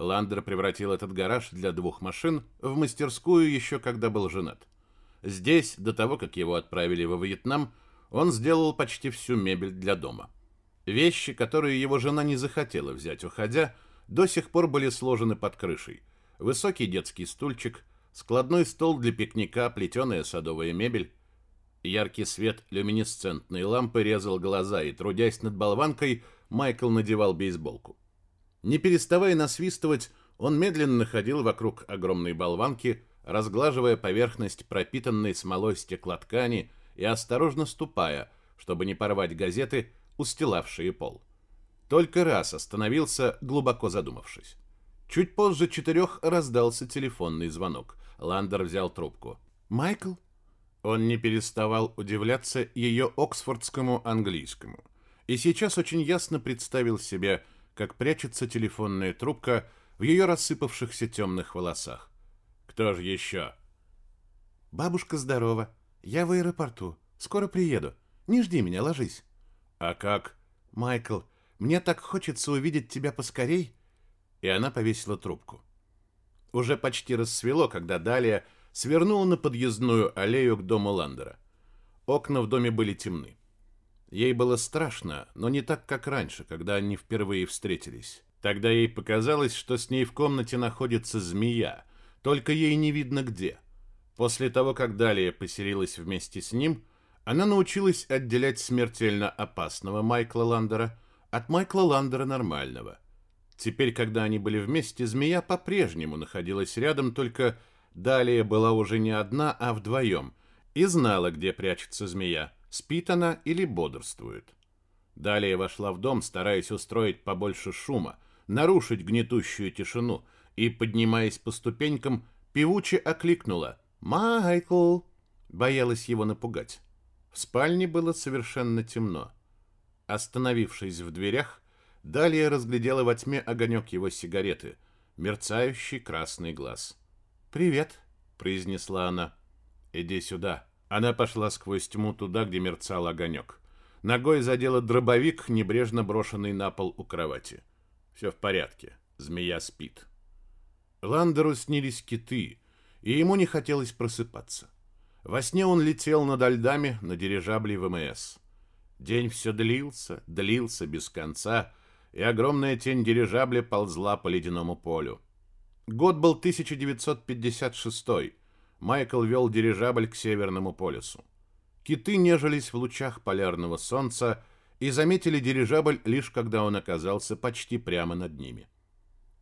Ландер превратил этот гараж для двух машин в мастерскую еще когда был женат. Здесь, до того, как его отправили во Вьетнам, он сделал почти всю мебель для дома. Вещи, которые его жена не захотела взять, уходя, до сих пор были сложены под крышей. Высокий детский стульчик, складной стол для пикника, плетеная садовая мебель. Яркий свет люминесцентной лампы резал глаза, и, трудясь над болванкой, Майкл надевал бейсболку. Не переставая насвистывать, он медленно ходил вокруг огромной болванки, разглаживая поверхность пропитанной смолой стеклоткани и осторожно ступая, чтобы не порвать газеты, устилавшие пол. Только раз остановился, глубоко задумавшись. Чуть позже четырех раздался телефонный звонок. Ландер взял трубку. «Майкл?» Он не переставал удивляться ее оксфордскому английскому. И сейчас очень ясно представил себе, как прячется телефонная трубка в ее рассыпавшихся темных волосах. «Кто же еще?» «Бабушка здорова. Я в аэропорту. Скоро приеду. Не жди меня, ложись». «А как?» «Майкл, мне так хочется увидеть тебя поскорей!» И она повесила трубку. Уже почти рассвело, когда Далия свернула на подъездную аллею к дому Ландера. Окна в доме были темны. Ей было страшно, но не так, как раньше, когда они впервые встретились. Тогда ей показалось, что с ней в комнате находится змея, только ей не видно где. После того, как Далия поселилась вместе с ним, она научилась отделять смертельно опасного Майкла Ландера от Майкла Ландера нормального. Теперь, когда они были вместе, змея по-прежнему находилась рядом, только далее была уже не одна, а вдвоем, и знала, где прячется змея, спит она или бодрствует. Далее вошла в дом, стараясь устроить побольше шума, нарушить гнетущую тишину, и, поднимаясь по ступенькам, певуче окликнула «Майкл!» Боялась его напугать. В спальне было совершенно темно. Остановившись в дверях, Далее разглядела во тьме огонек его сигареты, мерцающий красный глаз. «Привет», — произнесла она. «Иди сюда». Она пошла сквозь тьму туда, где мерцал огонек. Ногой задела дробовик, небрежно брошенный на пол у кровати. Все в порядке. Змея спит. Ландеру снились киты, и ему не хотелось просыпаться. Во сне он летел над льдами на дирижабле ВМС. День все длился, длился без конца, и огромная тень дирижабля ползла по ледяному полю. Год был 1956 Майкл вел дирижабль к Северному полюсу. Киты нежились в лучах полярного солнца и заметили дирижабль лишь когда он оказался почти прямо над ними.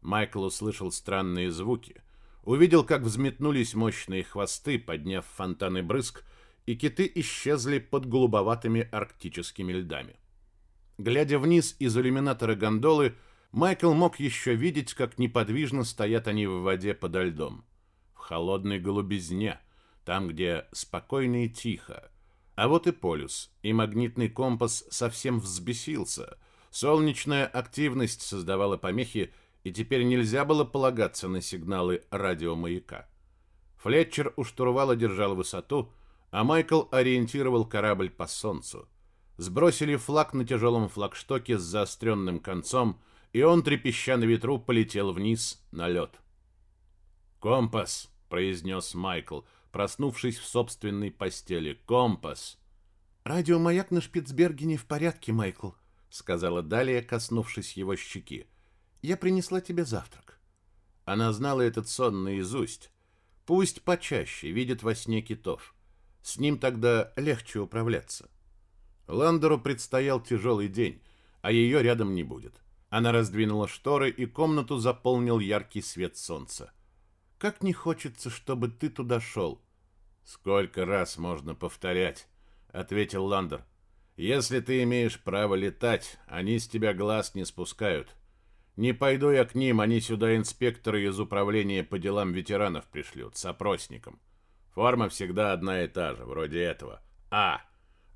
Майкл услышал странные звуки, увидел, как взметнулись мощные хвосты, подняв фонтаны брызг, и киты исчезли под голубоватыми арктическими льдами. Глядя вниз из иллюминатора гондолы, Майкл мог еще видеть, как неподвижно стоят они в воде подо льдом. Холодной голубизне, там, где спокойно и тихо. А вот и полюс, и магнитный компас совсем взбесился. Солнечная активность создавала помехи, и теперь нельзя было полагаться на сигналы радиомаяка. Флетчер у штурвала держал высоту, а Майкл ориентировал корабль по солнцу. Сбросили флаг на тяжелом флагштоке с заостренным концом, и он, трепеща на ветру, полетел вниз на лед. «Компас!» — произнес Майкл, проснувшись в собственной постели. «Компас!» «Радиомаяк на Шпицбергене в порядке, Майкл», — сказала Далия, коснувшись его щеки. «Я принесла тебе завтрак». Она знала этот сон наизусть. Пусть почаще видит во сне китов. С ним тогда легче управляться. Ландеру предстоял тяжелый день, а ее рядом не будет. Она раздвинула шторы, и комнату заполнил яркий свет солнца. «Как не хочется, чтобы ты туда шел!» «Сколько раз можно повторять?» — ответил Ландер. «Если ты имеешь право летать, они с тебя глаз не спускают. Не пойду я к ним, они сюда инспекторы из управления по делам ветеранов пришлют, с опросником. Форма всегда одна и та же, вроде этого. А.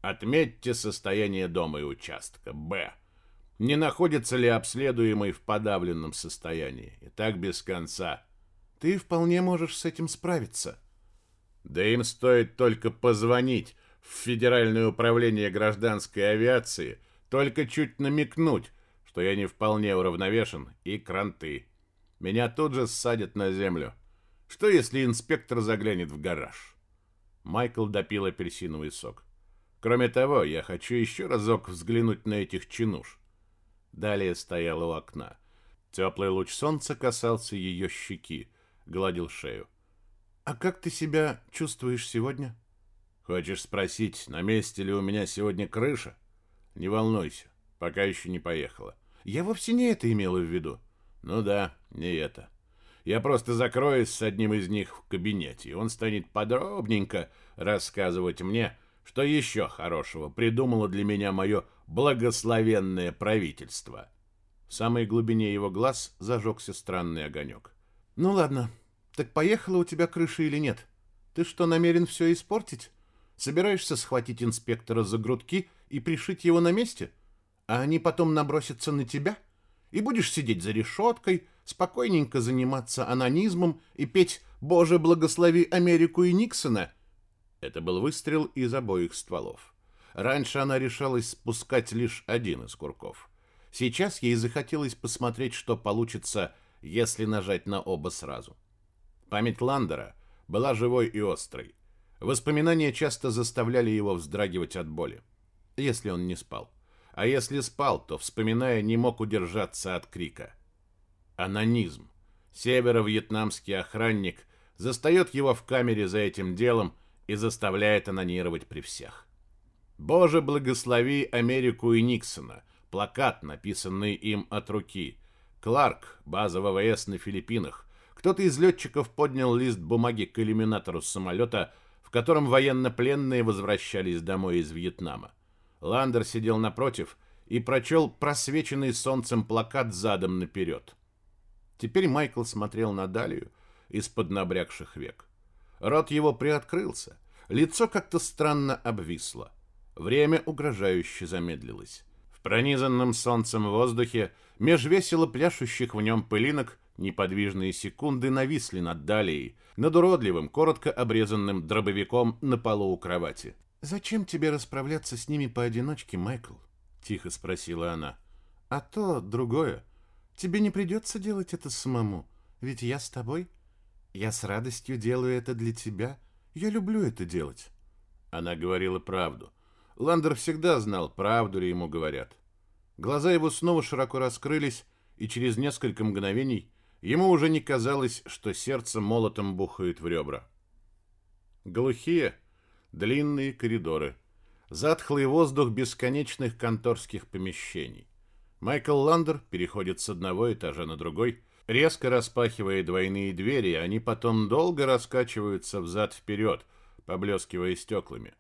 Отметьте состояние дома и участка. Б. Не находится ли обследуемый в подавленном состоянии? И так без конца. Ты вполне можешь с этим справиться. Да им стоит только позвонить в Федеральное управление гражданской авиации, только чуть намекнуть, что я не вполне уравновешен, и кранты. Меня тут же ссадят на землю. Что, если инспектор заглянет в гараж? Майкл допил апельсиновый сок. Кроме того, я хочу еще разок взглянуть на этих чинуш. Далее стояла у окна. Теплый луч солнца касался ее щеки, гладил шею. «А как ты себя чувствуешь сегодня?» «Хочешь спросить, на месте ли у меня сегодня крыша?» «Не волнуйся, пока еще не поехала». «Я вовсе не это имела в виду». «Ну да, не это. Я просто закроюсь с одним из них в кабинете, и он станет подробненько рассказывать мне, что еще хорошего придумало для меня мое благословенное правительство». В самой глубине его глаз зажегся странный огонек. «Ну ладно, так поехала у тебя крыша или нет? Ты что, намерен все испортить? Собираешься схватить инспектора за грудки и пришить его на месте? А они потом набросятся на тебя? И будешь сидеть за решеткой, спокойненько заниматься анонизмом и петь «Боже, благослови Америку и Никсона»?» Это был выстрел из обоих стволов. Раньше она решалась спускать лишь один из курков. Сейчас ей захотелось посмотреть, что получится, если нажать на оба сразу. Память Ландера была живой и острой. Воспоминания часто заставляли его вздрагивать от боли, если он не спал. А если спал, то, вспоминая, не мог удержаться от крика. Анонизм. Северо-вьетнамский охранник застает его в камере за этим делом и заставляет анонировать при всех. «Боже, благослови Америку и Никсона», плакат, написанный им от руки. Кларк, база ВВС на Филиппинах, кто-то из летчиков поднял лист бумаги к иллюминатору самолета, в котором военнопленные возвращались домой из Вьетнама. Ландер сидел напротив и прочел просвеченный солнцем плакат задом наперед. Теперь Майкл смотрел на Далию из-под набрякших век. Рот его приоткрылся, лицо как-то странно обвисло. Время угрожающе замедлилось. Пронизанном солнцем воздухе, меж весело пляшущих в нем пылинок, Неподвижные секунды нависли над Далией, над уродливым, коротко обрезанным дробовиком на полу у кровати. «Зачем тебе расправляться с ними поодиночке, Майкл?» — тихо спросила она. «А то другое. Тебе не придется делать это самому, ведь я с тобой. Я с радостью делаю это для тебя. Я люблю это делать». Она говорила правду. Ландер всегда знал, правду ли ему говорят. Глаза его снова широко раскрылись, и через несколько мгновений Ему уже не казалось, что сердце молотом бухает в ребра. Глухие, длинные коридоры, затхлый воздух бесконечных конторских помещений. Майкл Ландер переходит с одного этажа на другой, резко распахивая двойные двери, они потом долго раскачиваются взад-вперед, поблескивая стеклами.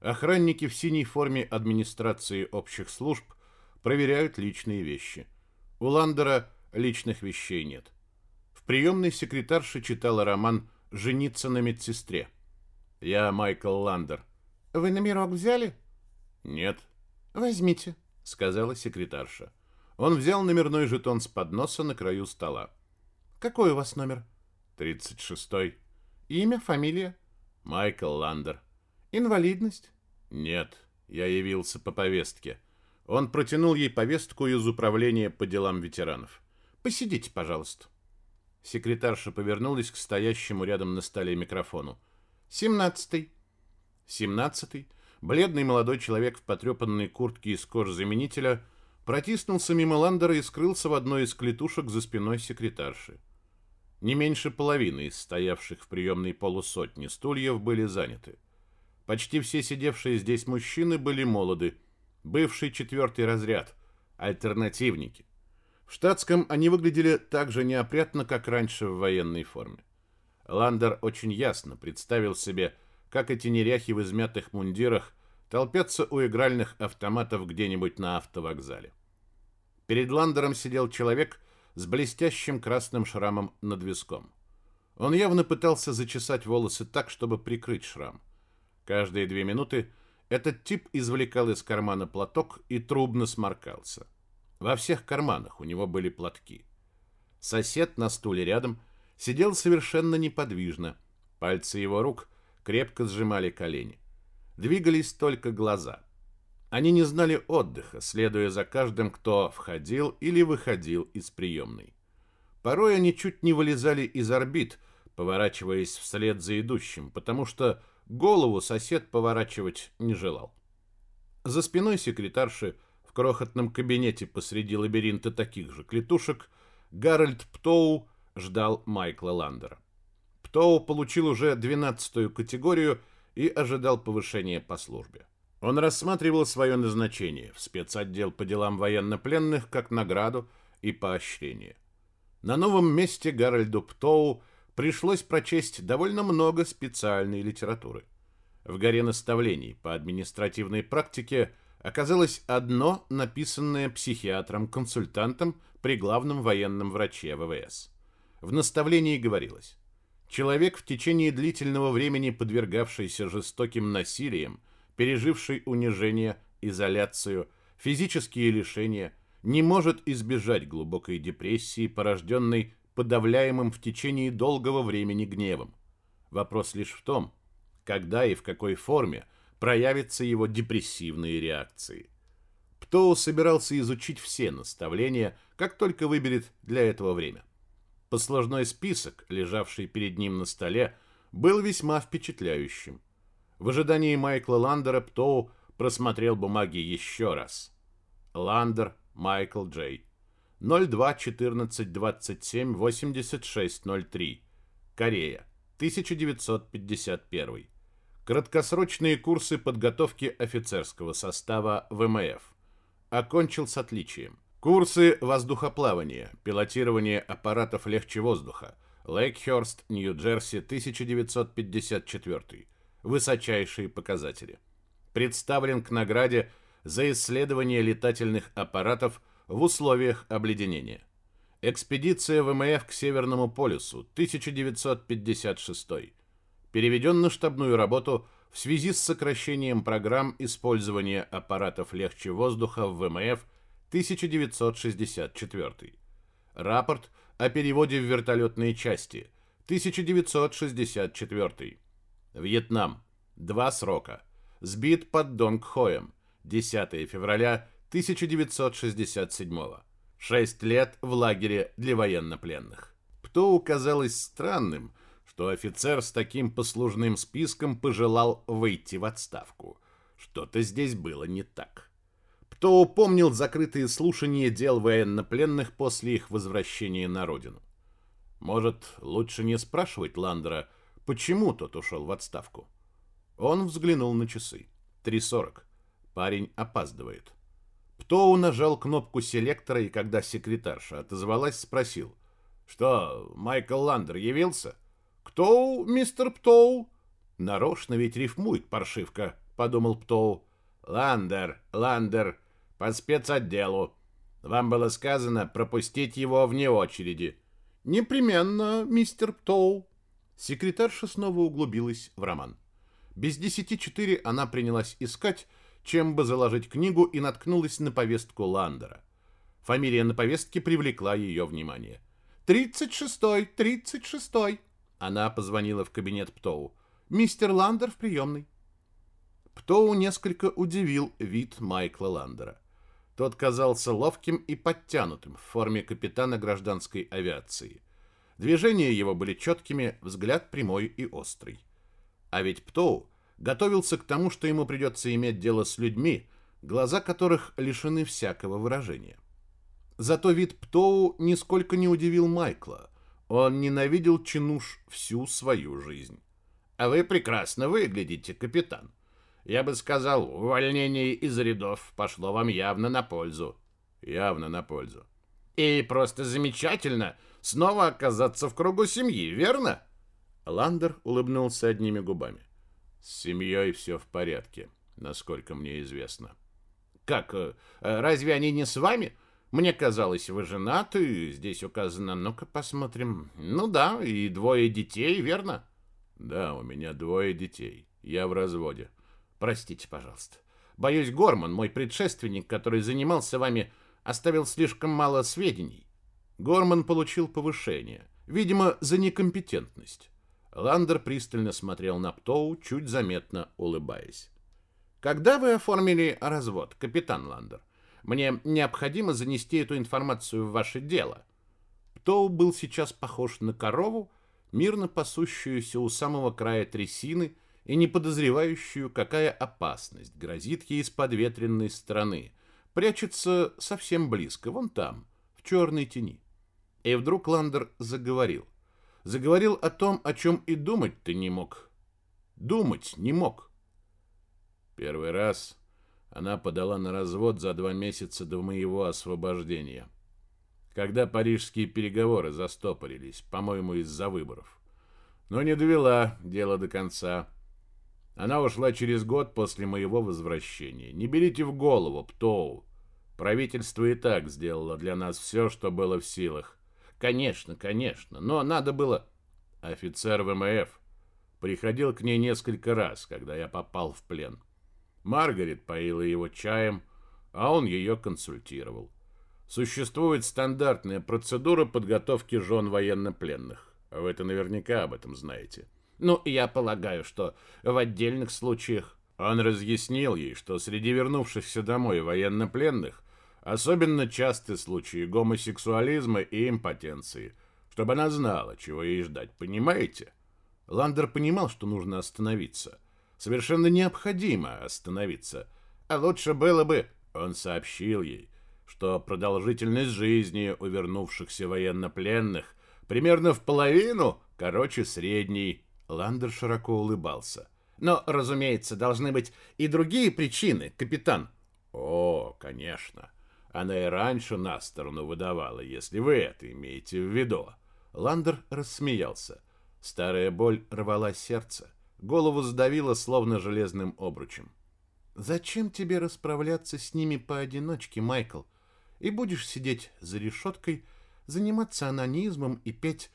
Охранники в синей форме администрации общих служб проверяют личные вещи. У Ландера личных вещей нет приемной секретарша читала роман «Жениться на медсестре». «Я Майкл Ландер». «Вы номерок взяли?» «Нет». «Возьмите», — сказала секретарша. Он взял номерной жетон с подноса на краю стола. «Какой у вас номер?» «Тридцать шестой». «Имя, фамилия?» «Майкл Ландер». «Инвалидность?» «Нет, я явился по повестке». Он протянул ей повестку из управления по делам ветеранов. «Посидите, пожалуйста». Секретарша повернулась к стоящему рядом на столе микрофону. «Семнадцатый». Семнадцатый, бледный молодой человек в потрепанной куртке из кожзаменителя, протиснулся мимо Ландера и скрылся в одной из клетушек за спиной секретарши. Не меньше половины из стоявших в приемной полусотни стульев были заняты. Почти все сидевшие здесь мужчины были молоды, бывший четвертый разряд, альтернативники. В штатском они выглядели так же неопрятно, как раньше в военной форме. Ландер очень ясно представил себе, как эти неряхи в измятых мундирах толпятся у игральных автоматов где-нибудь на автовокзале. Перед Ландером сидел человек с блестящим красным шрамом над виском. Он явно пытался зачесать волосы так, чтобы прикрыть шрам. Каждые две минуты этот тип извлекал из кармана платок и трубно сморкался. Во всех карманах у него были платки. Сосед на стуле рядом сидел совершенно неподвижно. Пальцы его рук крепко сжимали колени. Двигались только глаза. Они не знали отдыха, следуя за каждым, кто входил или выходил из приемной. Порой они чуть не вылезали из орбит, поворачиваясь вслед за идущим, потому что голову сосед поворачивать не желал. За спиной секретарши в крохотном кабинете посреди лабиринта таких же клетушек Гарольд Птоу ждал Майкла Ландера. Птоу получил уже 12-ю категорию и ожидал повышения по службе. Он рассматривал свое назначение в спецотдел по делам военнопленных как награду и поощрение. На новом месте Гарольду Птоу пришлось прочесть довольно много специальной литературы. В горе наставлений по административной практике оказалось одно, написанное психиатром-консультантом при главном военном враче ВВС. В наставлении говорилось, человек в течение длительного времени подвергавшийся жестоким насилиям, переживший унижение, изоляцию, физические лишения, не может избежать глубокой депрессии, порожденной подавляемым в течение долгого времени гневом. Вопрос лишь в том, когда и в какой форме проявятся его депрессивные реакции. Птоу собирался изучить все наставления, как только выберет для этого время. Послужной список, лежавший перед ним на столе, был весьма впечатляющим. В ожидании Майкла Ландера Птоу просмотрел бумаги еще раз. Ландер Майкл Джей. 02 14 27 86 03. Корея. 1951. Краткосрочные курсы подготовки офицерского состава ВМФ. Окончил с отличием. Курсы воздухоплавания, пилотирование аппаратов легче воздуха. Лейкхерст, Нью-Джерси, 1954. Высочайшие показатели. Представлен к награде за исследование летательных аппаратов в условиях обледенения. Экспедиция ВМФ к Северному полюсу, 1956. Переведен на штабную работу в связи с сокращением программ использования аппаратов легче воздуха в ВМФ 1964. Рапорт о переводе в вертолетные части 1964. Вьетнам. Два срока. Сбит под Донгхоем 10 февраля 1967. Шесть лет в лагере для военнопленных. Птоу казалось странным, что офицер с таким послужным списком пожелал выйти в отставку. Что-то здесь было не так. Кто помнил закрытые слушания дел военнопленных после их возвращения на родину. Может, лучше не спрашивать Ландера, почему тот ушел в отставку. Он взглянул на часы. 3.40. Парень опаздывает. Птоу нажал кнопку селектора, и когда секретарша отозвалась, спросил. «Что, Майкл Ландер явился?» «Кто, мистер Птоу?» «Нарочно ведь рифмует паршивка», — подумал Птоу. «Ландер, Ландер, по спецотделу. Вам было сказано пропустить его вне очереди. Непременно, мистер Птоу. Секретарша снова углубилась в роман. Без десяти четыре она принялась искать, чем бы заложить книгу, и наткнулась на повестку Ландера. Фамилия на повестке привлекла ее внимание. «Тридцать шестой, тридцать шестой!» Она позвонила в кабинет Птоу. «Мистер Ландер в приемной». Птоу несколько удивил вид Майкла Ландера. Тот казался ловким и подтянутым в форме капитана гражданской авиации. Движения его были четкими, взгляд прямой и острый. А ведь Птоу готовился к тому, что ему придется иметь дело с людьми, глаза которых лишены всякого выражения. Зато вид Птоу нисколько не удивил Майкла. Он ненавидел чинуш всю свою жизнь. «А вы прекрасно выглядите, капитан», я бы сказал, увольнение из рядов пошло вам явно на пользу. Явно на пользу. И просто замечательно снова оказаться в кругу семьи, верно? Ландер улыбнулся одними губами. С семьей все в порядке, насколько мне известно. Как? Э, разве они не с вами? Мне казалось, вы женаты, здесь указано, ну-ка посмотрим. Ну да, и двое детей, верно? Да, у меня двое детей. Я в разводе. Простите, пожалуйста. Боюсь, Горман, мой предшественник, который занимался вами, оставил слишком мало сведений. Горман получил повышение, видимо, за некомпетентность. Ландер пристально смотрел на Птоу, чуть заметно улыбаясь. «Когда вы оформили развод, капитан Ландер? Мне необходимо занести эту информацию в ваше дело». Птоу был сейчас похож на корову, мирно пасущуюся у самого края трясины и не подозревающую, какая опасность грозит ей с подветренной стороны. Прячется совсем близко, вон там, в черной тени. И вдруг Ландер заговорил. Заговорил о том, о чем и думать ты не мог. Думать не мог. Первый раз она подала на развод за два месяца до моего освобождения когда парижские переговоры застопорились, по-моему, из-за выборов. Но не довела дело до конца. Она ушла через год после моего возвращения. Не берите в голову, Птоу. Правительство и так сделало для нас все, что было в силах. Конечно, конечно, но надо было... Офицер ВМФ приходил к ней несколько раз, когда я попал в плен. Маргарет поила его чаем, а он ее консультировал. Существует стандартная процедура подготовки жен военнопленных. Вы это наверняка об этом знаете. Ну, я полагаю, что в отдельных случаях... Он разъяснил ей, что среди вернувшихся домой военнопленных особенно часты случаи гомосексуализма и импотенции, чтобы она знала, чего ей ждать, понимаете? Ландер понимал, что нужно остановиться. Совершенно необходимо остановиться. А лучше было бы... Он сообщил ей, что продолжительность жизни у вернувшихся военнопленных примерно в половину короче средней. Ландер широко улыбался. Но, разумеется, должны быть и другие причины, капитан. О, конечно. Она и раньше на сторону выдавала, если вы это имеете в виду. Ландер рассмеялся. Старая боль рвала сердце. Голову сдавило, словно железным обручем. «Зачем тебе расправляться с ними поодиночке, Майкл?» и будешь сидеть за решеткой, заниматься анонизмом и петь.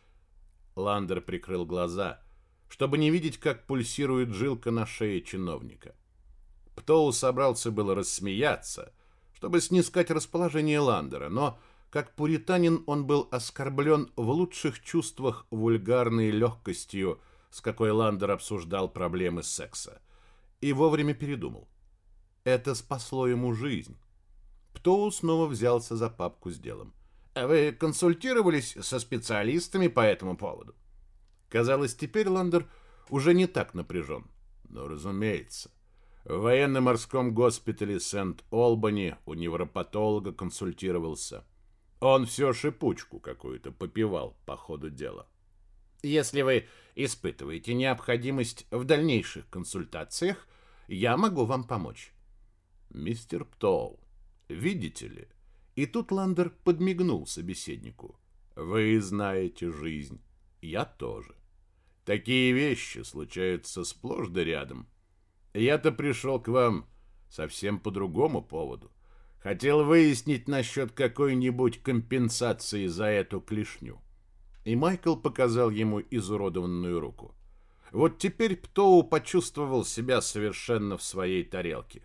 Ландер прикрыл глаза, чтобы не видеть, как пульсирует жилка на шее чиновника. Птоу собрался было рассмеяться, чтобы снискать расположение Ландера, но, как пуританин, он был оскорблен в лучших чувствах вульгарной легкостью, с какой Ландер обсуждал проблемы секса, и вовремя передумал. Это спасло ему жизнь. Птоу снова взялся за папку с делом. «А вы консультировались со специалистами по этому поводу?» Казалось, теперь Ландер уже не так напряжен. Но, разумеется, в военно-морском госпитале Сент-Олбани у невропатолога консультировался. Он все шипучку какую-то попивал по ходу дела. Если вы испытываете необходимость в дальнейших консультациях, я могу вам помочь. Мистер Птоу, Видите ли? И тут Ландер подмигнул собеседнику. Вы знаете жизнь. Я тоже. Такие вещи случаются сплошь да рядом. Я-то пришел к вам совсем по другому поводу. Хотел выяснить насчет какой-нибудь компенсации за эту клешню. И Майкл показал ему изуродованную руку. Вот теперь Птоу почувствовал себя совершенно в своей тарелке.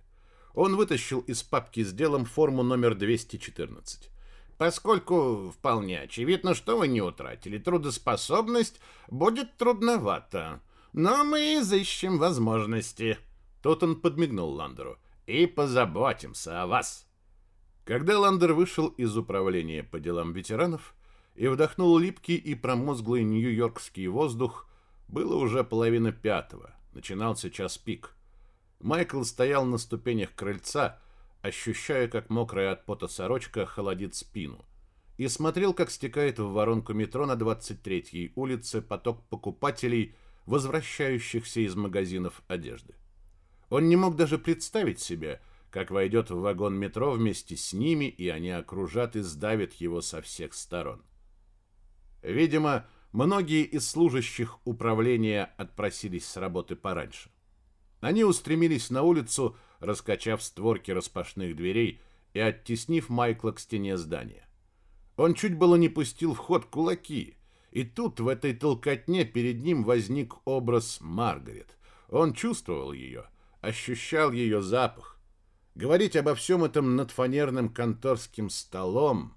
Он вытащил из папки с делом форму номер 214. Поскольку вполне очевидно, что вы не утратили трудоспособность, будет трудновато. Но мы изыщем возможности. Тут он подмигнул Ландеру. И позаботимся о вас. Когда Ландер вышел из управления по делам ветеранов и вдохнул липкий и промозглый нью-йоркский воздух, было уже половина пятого. Начинался час пик. Майкл стоял на ступенях крыльца, ощущая, как мокрая от пота сорочка холодит спину, и смотрел, как стекает в воронку метро на 23-й улице поток покупателей, возвращающихся из магазинов одежды. Он не мог даже представить себе, как войдет в вагон метро вместе с ними, и они окружат и сдавят его со всех сторон. Видимо, многие из служащих управления отпросились с работы пораньше. Они устремились на улицу, раскачав створки распашных дверей и оттеснив Майкла к стене здания. Он чуть было не пустил в ход кулаки, и тут в этой толкотне перед ним возник образ Маргарет. Он чувствовал ее, ощущал ее запах. говорить обо всем этом над фанерным конторским столом.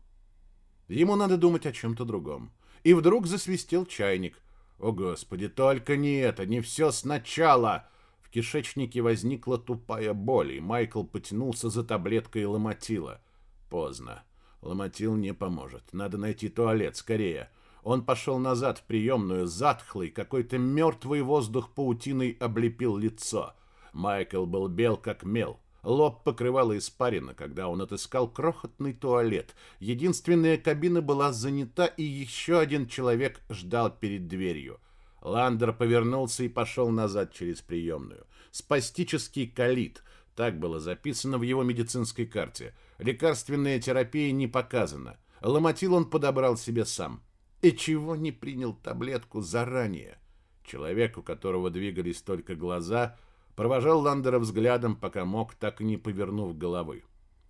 Ему надо думать о чем-то другом. И вдруг засвистел чайник. О, Господи, только не это, не все сначала! В кишечнике возникла тупая боль, и Майкл потянулся за таблеткой ломотила. Поздно. Ломотил не поможет. Надо найти туалет, скорее. Он пошел назад в приемную, затхлый, какой-то мертвый воздух паутиной облепил лицо. Майкл был бел, как мел. Лоб покрывало испарина, когда он отыскал крохотный туалет. Единственная кабина была занята, и еще один человек ждал перед дверью. Ландер повернулся и пошел назад через приемную. Спастический колит. Так было записано в его медицинской карте. Лекарственная терапия не показана. Ломотил он подобрал себе сам. И чего не принял таблетку заранее? Человек, у которого двигались только глаза, провожал Ландера взглядом, пока мог, так и не повернув головы.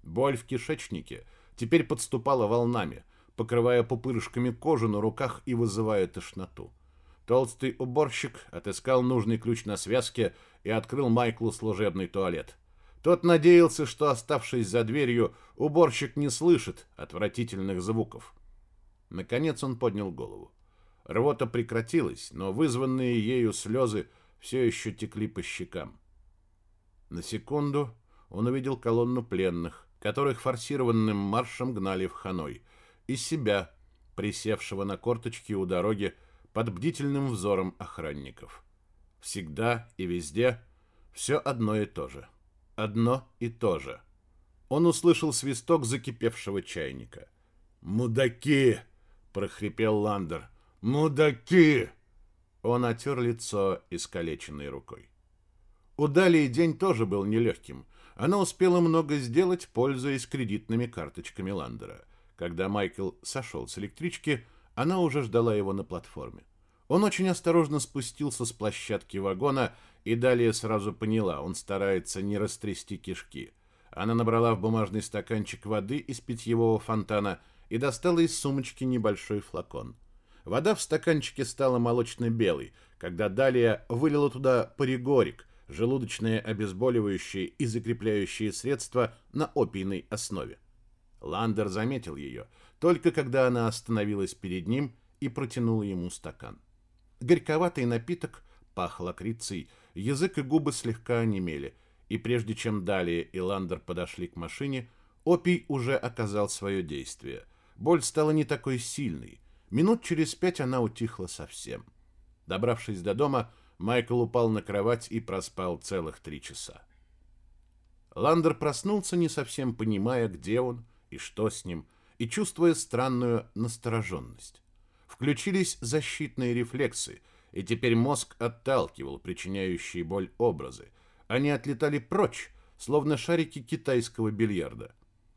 Боль в кишечнике теперь подступала волнами, покрывая пупырышками кожу на руках и вызывая тошноту. Толстый уборщик отыскал нужный ключ на связке и открыл Майклу служебный туалет. Тот надеялся, что, оставшись за дверью, уборщик не слышит отвратительных звуков. Наконец он поднял голову. Рвота прекратилась, но вызванные ею слезы все еще текли по щекам. На секунду он увидел колонну пленных, которых форсированным маршем гнали в Ханой, и себя, присевшего на корточки у дороги под бдительным взором охранников. Всегда и везде все одно и то же одно и то же. Он услышал свисток закипевшего чайника. «Мудаки!» — прохрипел Ландер. «Мудаки!» Он отер лицо искалеченной рукой. У Далии день тоже был нелегким. Она успела много сделать, пользуясь кредитными карточками Ландера. Когда Майкл сошел с электрички, она уже ждала его на платформе. Он очень осторожно спустился с площадки вагона и далее сразу поняла, он старается не растрясти кишки. Она набрала в бумажный стаканчик воды из питьевого фонтана и достала из сумочки небольшой флакон. Вода в стаканчике стала молочно-белой, когда Далия вылила туда паригорик, желудочное обезболивающее и закрепляющее средство на опийной основе. Ландер заметил ее, только когда она остановилась перед ним и протянула ему стакан. Горьковатый напиток пах лакрицей, язык и губы слегка онемели, и прежде чем Далее и Ландер подошли к машине, опий уже оказал свое действие. Боль стала не такой сильной. Минут через пять она утихла совсем. Добравшись до дома, Майкл упал на кровать и проспал целых три часа. Ландер проснулся, не совсем понимая, где он и что с ним, и чувствуя странную настороженность. Включились защитные рефлексы, и теперь мозг отталкивал причиняющие боль образы. Они отлетали прочь, словно шарики китайского бильярда.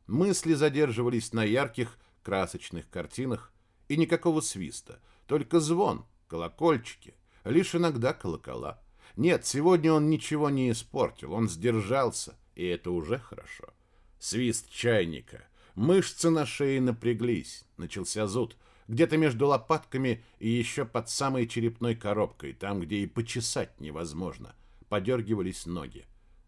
Мысли задерживались на ярких, красочных картинах, и никакого свиста, только звон, колокольчики, лишь иногда колокола. Нет, сегодня он ничего не испортил, он сдержался, и это уже хорошо. Свист чайника. Мышцы на шее напряглись, начался зуд где-то между лопатками и еще под самой черепной коробкой, там, где и почесать невозможно, подергивались ноги.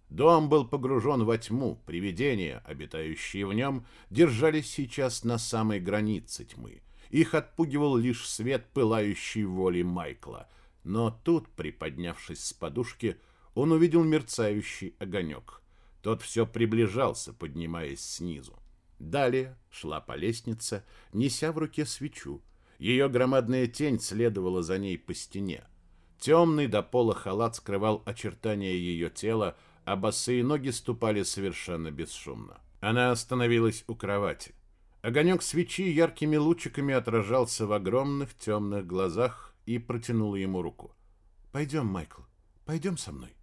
Дом был погружен во тьму, привидения, обитающие в нем, держались сейчас на самой границе тьмы. Их отпугивал лишь свет пылающей воли Майкла. Но тут, приподнявшись с подушки, он увидел мерцающий огонек. Тот все приближался, поднимаясь снизу. Далее шла по лестнице, неся в руке свечу. Ее громадная тень следовала за ней по стене. Темный до пола халат скрывал очертания ее тела, а босые ноги ступали совершенно бесшумно. Она остановилась у кровати. Огонек свечи яркими лучиками отражался в огромных темных глазах и протянул ему руку. «Пойдем, Майкл, пойдем со мной».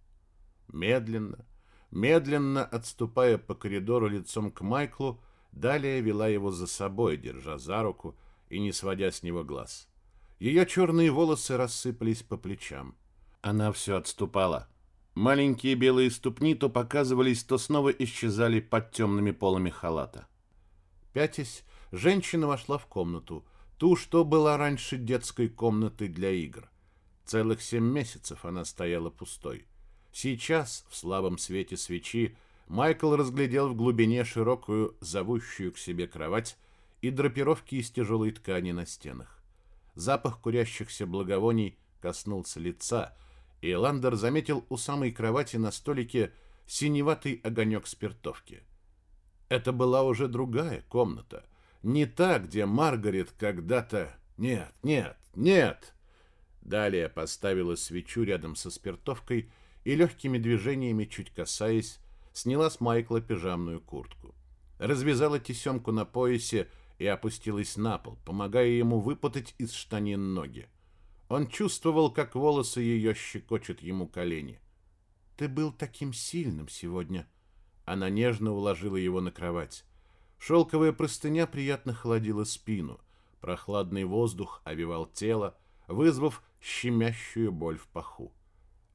Медленно, медленно отступая по коридору лицом к Майклу, Далее вела его за собой, держа за руку и не сводя с него глаз. Ее черные волосы рассыпались по плечам. Она все отступала. Маленькие белые ступни то показывались, то снова исчезали под темными полами халата. Пятясь, женщина вошла в комнату, ту, что была раньше детской комнатой для игр. Целых семь месяцев она стояла пустой. Сейчас, в слабом свете свечи, Майкл разглядел в глубине широкую, зовущую к себе кровать и драпировки из тяжелой ткани на стенах. Запах курящихся благовоний коснулся лица, и Ландер заметил у самой кровати на столике синеватый огонек спиртовки. Это была уже другая комната, не та, где Маргарет когда-то... Нет, нет, нет! Далее поставила свечу рядом со спиртовкой и легкими движениями, чуть касаясь, сняла с Майкла пижамную куртку. Развязала тесемку на поясе и опустилась на пол, помогая ему выпутать из штанин ноги. Он чувствовал, как волосы ее щекочут ему колени. «Ты был таким сильным сегодня». Она нежно уложила его на кровать. Шелковая простыня приятно холодила спину. Прохладный воздух овивал тело, вызвав щемящую боль в паху.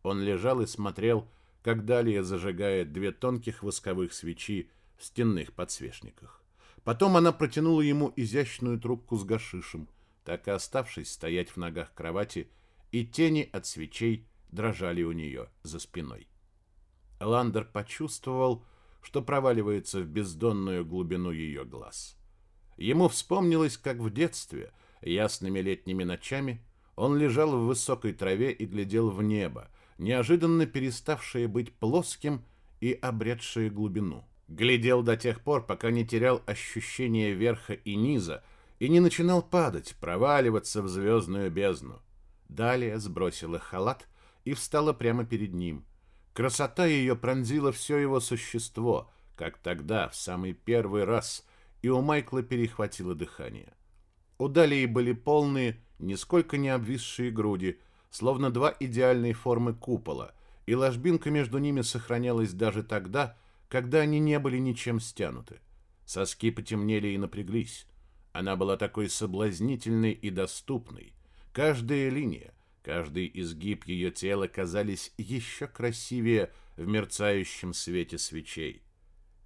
Он лежал и смотрел, как далее зажигает две тонких восковых свечи в стенных подсвечниках. Потом она протянула ему изящную трубку с гашишем, так и оставшись стоять в ногах кровати, и тени от свечей дрожали у нее за спиной. Ландер почувствовал, что проваливается в бездонную глубину ее глаз. Ему вспомнилось, как в детстве, ясными летними ночами, он лежал в высокой траве и глядел в небо, неожиданно переставшее быть плоским и обретшее глубину. Глядел до тех пор, пока не терял ощущение верха и низа и не начинал падать, проваливаться в звездную бездну. Далее сбросила халат и встала прямо перед ним. Красота ее пронзила все его существо, как тогда, в самый первый раз, и у Майкла перехватило дыхание. У Далии были полные, нисколько не обвисшие груди, словно два идеальные формы купола, и ложбинка между ними сохранялась даже тогда, когда они не были ничем стянуты. Соски потемнели и напряглись. Она была такой соблазнительной и доступной. Каждая линия, каждый изгиб ее тела казались еще красивее в мерцающем свете свечей.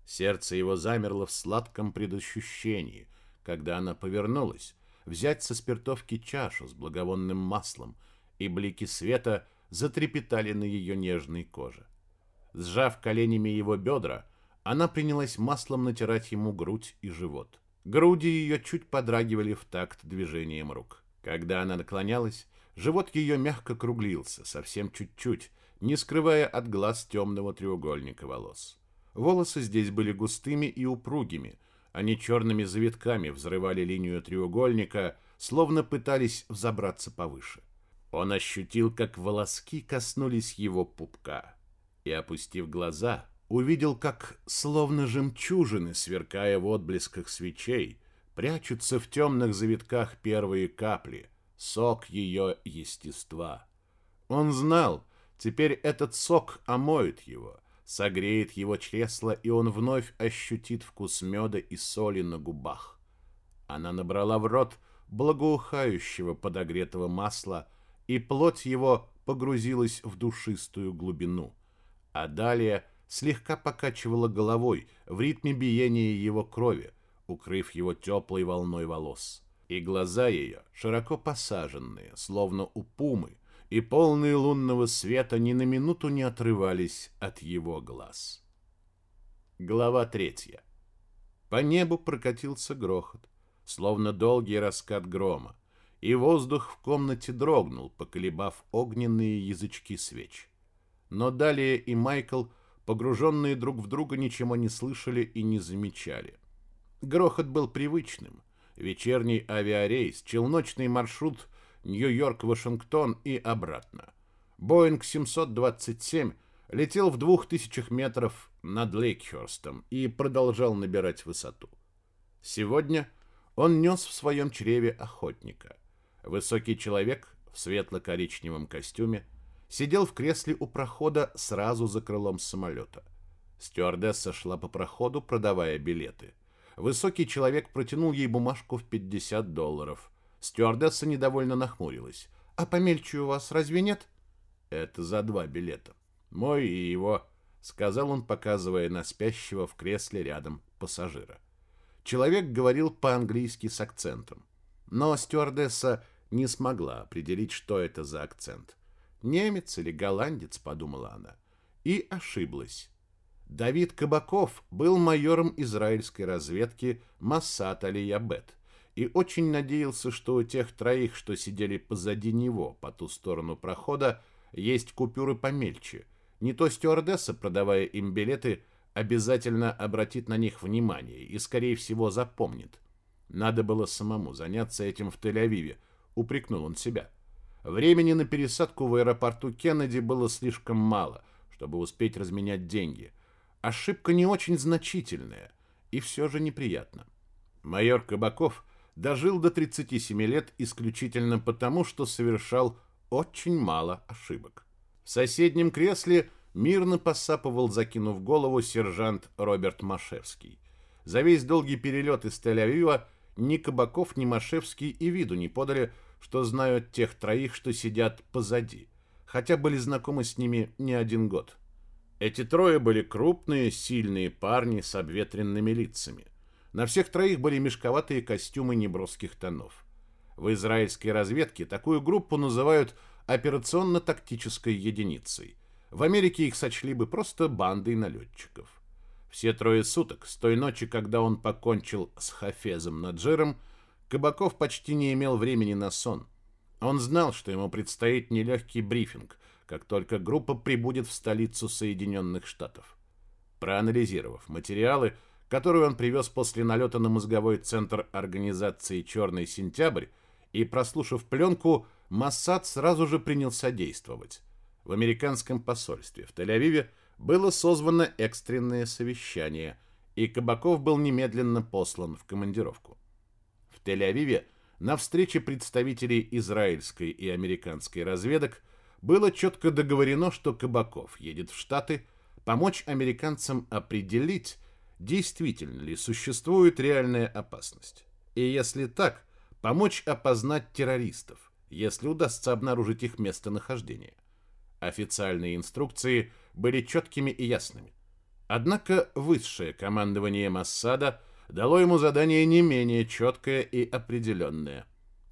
Сердце его замерло в сладком предощущении, когда она повернулась, взять со спиртовки чашу с благовонным маслом, и блики света затрепетали на ее нежной коже. Сжав коленями его бедра, она принялась маслом натирать ему грудь и живот. Груди ее чуть подрагивали в такт движением рук. Когда она наклонялась, живот ее мягко круглился, совсем чуть-чуть, не скрывая от глаз темного треугольника волос. Волосы здесь были густыми и упругими, они черными завитками взрывали линию треугольника, словно пытались взобраться повыше. Он ощутил, как волоски коснулись его пупка, и, опустив глаза, увидел, как, словно жемчужины, сверкая в отблесках свечей, прячутся в темных завитках первые капли, сок ее естества. Он знал, теперь этот сок омоет его, согреет его чресло, и он вновь ощутит вкус меда и соли на губах. Она набрала в рот благоухающего подогретого масла, и плоть его погрузилась в душистую глубину, а далее слегка покачивала головой в ритме биения его крови, укрыв его теплой волной волос. И глаза ее, широко посаженные, словно у пумы, и полные лунного света ни на минуту не отрывались от его глаз. Глава третья. По небу прокатился грохот, словно долгий раскат грома, и воздух в комнате дрогнул, поколебав огненные язычки свеч. Но далее и Майкл, погруженные друг в друга, ничего не слышали и не замечали. Грохот был привычным. Вечерний авиарейс, челночный маршрут Нью-Йорк-Вашингтон и обратно. Боинг 727 летел в двух тысячах метров над Лейкхерстом и продолжал набирать высоту. Сегодня он нес в своем чреве охотника. Высокий человек в светло-коричневом костюме сидел в кресле у прохода сразу за крылом самолета. Стюардесса шла по проходу, продавая билеты. Высокий человек протянул ей бумажку в 50 долларов. Стюардесса недовольно нахмурилась. «А помельче у вас разве нет?» «Это за два билета. Мой и его», — сказал он, показывая на спящего в кресле рядом пассажира. Человек говорил по-английски с акцентом. Но стюардесса не смогла определить, что это за акцент. «Немец или голландец», — подумала она. И ошиблась. Давид Кабаков был майором израильской разведки Массад Алиябет и очень надеялся, что у тех троих, что сидели позади него по ту сторону прохода, есть купюры помельче. Не то стюардесса, продавая им билеты, обязательно обратит на них внимание и, скорее всего, запомнит. Надо было самому заняться этим в Тель-Авиве, упрекнул он себя. Времени на пересадку в аэропорту Кеннеди было слишком мало, чтобы успеть разменять деньги. Ошибка не очень значительная и все же неприятно. Майор Кабаков дожил до 37 лет исключительно потому, что совершал очень мало ошибок. В соседнем кресле мирно посапывал, закинув голову, сержант Роберт Машевский. За весь долгий перелет из Тель-Авива ни Кабаков, ни Машевский и виду не подали, что знают тех троих, что сидят позади, хотя были знакомы с ними не один год. Эти трое были крупные, сильные парни с обветренными лицами. На всех троих были мешковатые костюмы неброских тонов. В израильской разведке такую группу называют операционно-тактической единицей. В Америке их сочли бы просто бандой налетчиков. Все трое суток, с той ночи, когда он покончил с Хафезом Наджиром, Кабаков почти не имел времени на сон. Он знал, что ему предстоит нелегкий брифинг, как только группа прибудет в столицу Соединенных Штатов. Проанализировав материалы, которые он привез после налета на мозговой центр организации «Черный сентябрь», и прослушав пленку, Массад сразу же принялся действовать. В американском посольстве в Тель-Авиве было созвано экстренное совещание, и Кабаков был немедленно послан в командировку. В Тель-Авиве на встрече представителей израильской и американской разведок было четко договорено, что Кабаков едет в Штаты помочь американцам определить, действительно ли существует реальная опасность. И если так, помочь опознать террористов, если удастся обнаружить их местонахождение. Официальные инструкции были четкими и ясными. Однако высшее командование Массада дало ему задание не менее четкое и определенное.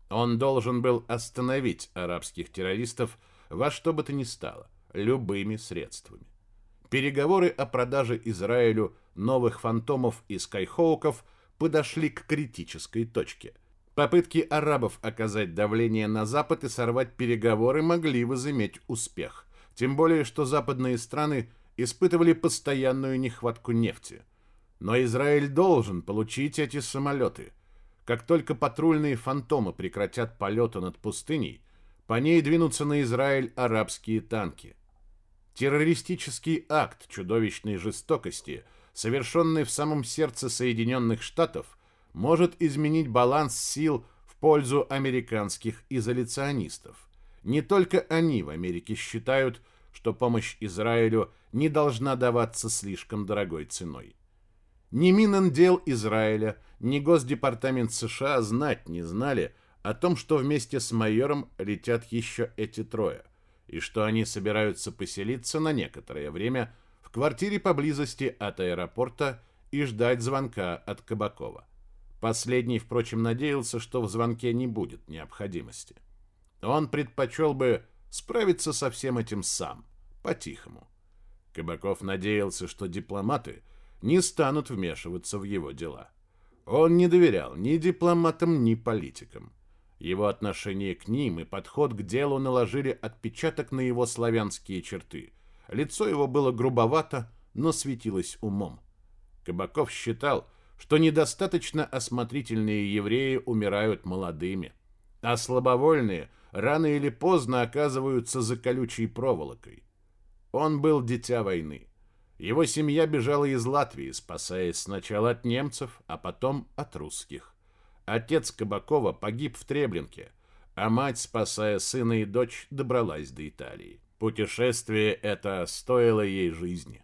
Он должен был остановить арабских террористов во что бы то ни стало, любыми средствами. Переговоры о продаже Израилю новых фантомов и скайхоуков подошли к критической точке. Попытки арабов оказать давление на Запад и сорвать переговоры могли возыметь успех. Тем более, что западные страны испытывали постоянную нехватку нефти. Но Израиль должен получить эти самолеты. Как только патрульные фантомы прекратят полеты над пустыней, по ней двинутся на Израиль арабские танки. Террористический акт чудовищной жестокости, совершенный в самом сердце Соединенных Штатов – может изменить баланс сил в пользу американских изоляционистов. Не только они в Америке считают, что помощь Израилю не должна даваться слишком дорогой ценой. Ни Минандел Израиля, ни Госдепартамент США знать не знали о том, что вместе с майором летят еще эти трое, и что они собираются поселиться на некоторое время в квартире поблизости от аэропорта и ждать звонка от Кабакова. Последний, впрочем, надеялся, что в звонке не будет необходимости. Он предпочел бы справиться со всем этим сам, по-тихому. Кабаков надеялся, что дипломаты не станут вмешиваться в его дела. Он не доверял ни дипломатам, ни политикам. Его отношение к ним и подход к делу наложили отпечаток на его славянские черты. Лицо его было грубовато, но светилось умом. Кабаков считал, что недостаточно осмотрительные евреи умирают молодыми, а слабовольные рано или поздно оказываются за колючей проволокой. Он был дитя войны. Его семья бежала из Латвии, спасаясь сначала от немцев, а потом от русских. Отец Кабакова погиб в Треблинке, а мать, спасая сына и дочь, добралась до Италии. Путешествие это стоило ей жизни.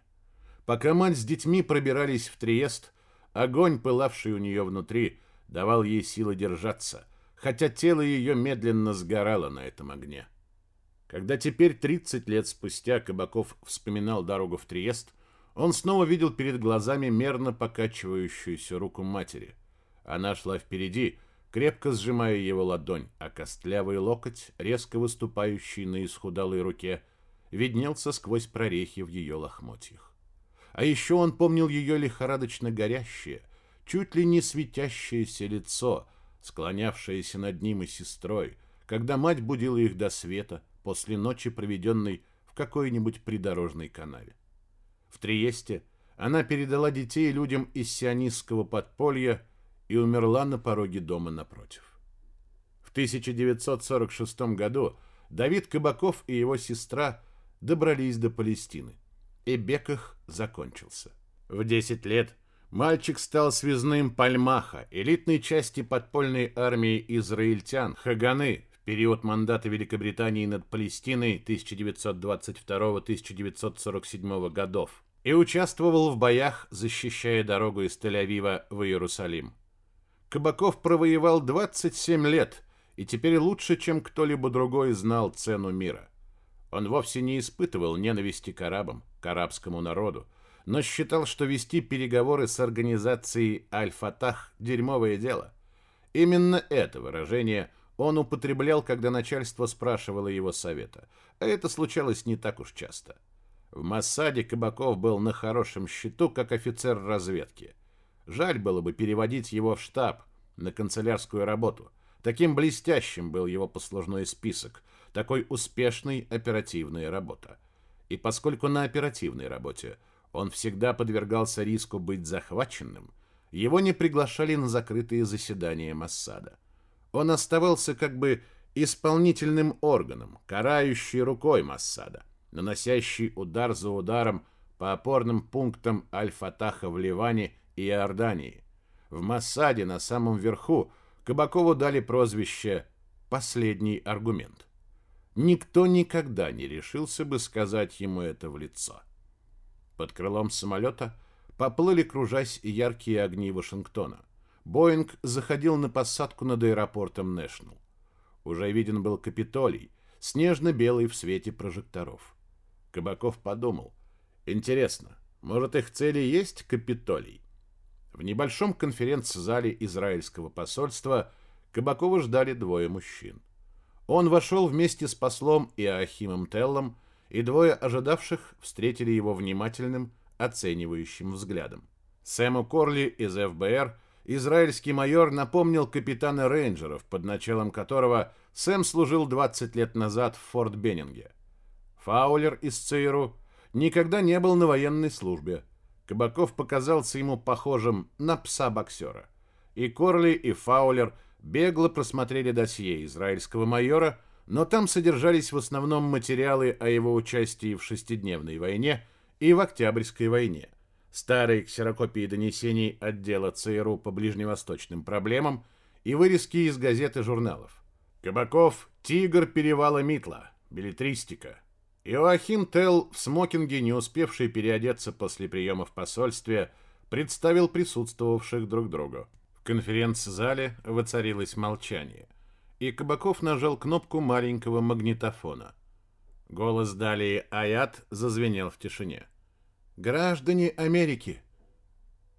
Пока мать с детьми пробирались в Триест, Огонь, пылавший у нее внутри, давал ей силы держаться, хотя тело ее медленно сгорало на этом огне. Когда теперь, 30 лет спустя, Кабаков вспоминал дорогу в Триест, он снова видел перед глазами мерно покачивающуюся руку матери. Она шла впереди, крепко сжимая его ладонь, а костлявый локоть, резко выступающий на исхудалой руке, виднелся сквозь прорехи в ее лохмотьях. А еще он помнил ее лихорадочно горящее, чуть ли не светящееся лицо, склонявшееся над ним и сестрой, когда мать будила их до света после ночи, проведенной в какой-нибудь придорожной канаве. В Триесте она передала детей людям из сионистского подполья и умерла на пороге дома напротив. В 1946 году Давид Кабаков и его сестра добрались до Палестины, и бег их закончился. В 10 лет мальчик стал связным Пальмаха, элитной части подпольной армии израильтян, Хаганы, в период мандата Великобритании над Палестиной 1922-1947 годов, и участвовал в боях, защищая дорогу из Тель-Авива в Иерусалим. Кабаков провоевал 27 лет и теперь лучше, чем кто-либо другой знал цену мира. Он вовсе не испытывал ненависти к арабам, к арабскому народу, но считал, что вести переговоры с организацией Аль-Фатах – дерьмовое дело. Именно это выражение он употреблял, когда начальство спрашивало его совета, а это случалось не так уж часто. В Массаде Кабаков был на хорошем счету, как офицер разведки. Жаль было бы переводить его в штаб, на канцелярскую работу. Таким блестящим был его послужной список, такой успешной оперативная работа. И поскольку на оперативной работе он всегда подвергался риску быть захваченным, его не приглашали на закрытые заседания Массада. Он оставался как бы исполнительным органом, карающей рукой Массада, наносящий удар за ударом по опорным пунктам Аль-Фатаха в Ливане Иордании. В Массаде на самом верху Кабакову дали прозвище «последний аргумент». Никто никогда не решился бы сказать ему это в лицо. Под крылом самолета поплыли, кружась, яркие огни Вашингтона. Боинг заходил на посадку над аэропортом Нэшнл. Уже виден был Капитолий, снежно-белый в свете прожекторов. Кабаков подумал, интересно, может их цели есть Капитолий? В небольшом конференц-зале израильского посольства Кабакова ждали двое мужчин. Он вошел вместе с послом Иоахимом Теллом, и двое ожидавших встретили его внимательным, оценивающим взглядом. Сэму Корли из ФБР, израильский майор, напомнил капитана рейнджеров, под началом которого Сэм служил 20 лет назад в Форт Беннинге. Фаулер из ЦРУ никогда не был на военной службе, Кабаков показался ему похожим на пса-боксера. И Корли, и Фаулер бегло просмотрели досье израильского майора, но там содержались в основном материалы о его участии в шестидневной войне и в Октябрьской войне, старые ксерокопии донесений отдела ЦРУ по ближневосточным проблемам и вырезки из газет и журналов. Кабаков «Тигр перевала Митла», билетристика, Иоахим Тел в смокинге, не успевший переодеться после приема в посольстве, представил присутствовавших друг другу. В конференц-зале воцарилось молчание, и Кабаков нажал кнопку маленького магнитофона. Голос Далии Аят зазвенел в тишине. «Граждане Америки!»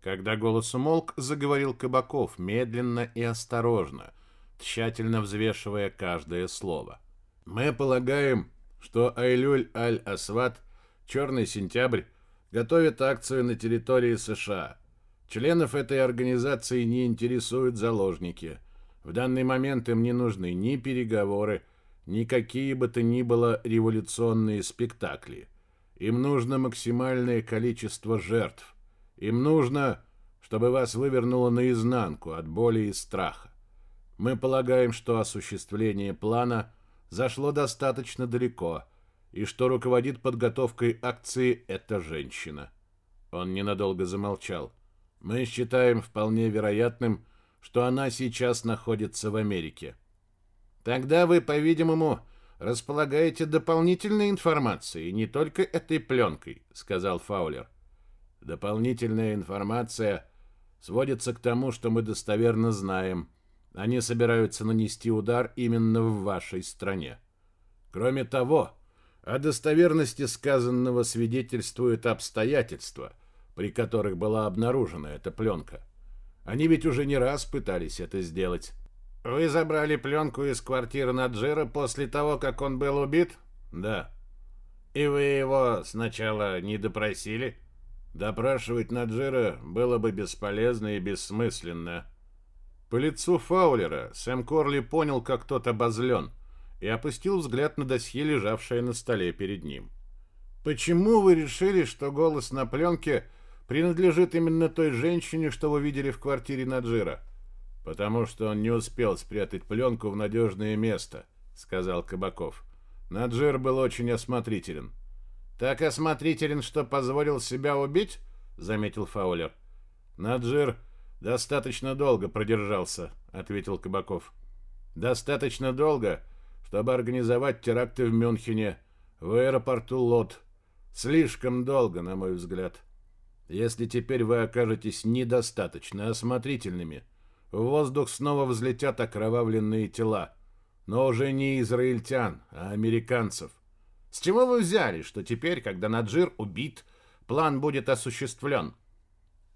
Когда голос умолк, заговорил Кабаков медленно и осторожно, тщательно взвешивая каждое слово. «Мы полагаем, что Айлюль Аль-Асват, Черный сентябрь, готовит акцию на территории США. Членов этой организации не интересуют заложники. В данный момент им не нужны ни переговоры, ни какие бы то ни было революционные спектакли. Им нужно максимальное количество жертв. Им нужно, чтобы вас вывернуло наизнанку от боли и страха. Мы полагаем, что осуществление плана – зашло достаточно далеко, и что руководит подготовкой акции эта женщина. Он ненадолго замолчал. Мы считаем вполне вероятным, что она сейчас находится в Америке. Тогда вы, по-видимому, располагаете дополнительной информацией, не только этой пленкой, сказал Фаулер. Дополнительная информация сводится к тому, что мы достоверно знаем – они собираются нанести удар именно в вашей стране. Кроме того, о достоверности сказанного свидетельствуют обстоятельства, при которых была обнаружена эта пленка. Они ведь уже не раз пытались это сделать. Вы забрали пленку из квартиры Наджира после того, как он был убит? Да. И вы его сначала не допросили? Допрашивать Наджира было бы бесполезно и бессмысленно. По лицу Фаулера Сэм Корли понял, как тот обозлен, и опустил взгляд на досье, лежавшее на столе перед ним. «Почему вы решили, что голос на пленке принадлежит именно той женщине, что вы видели в квартире Наджира?» «Потому что он не успел спрятать пленку в надежное место», — сказал Кабаков. Наджир был очень осмотрителен. «Так осмотрителен, что позволил себя убить?» — заметил Фаулер. «Наджир достаточно долго продержался», — ответил Кабаков. «Достаточно долго, чтобы организовать теракты в Мюнхене, в аэропорту Лот. Слишком долго, на мой взгляд. Если теперь вы окажетесь недостаточно осмотрительными, в воздух снова взлетят окровавленные тела, но уже не израильтян, а американцев. С чего вы взяли, что теперь, когда Наджир убит, план будет осуществлен?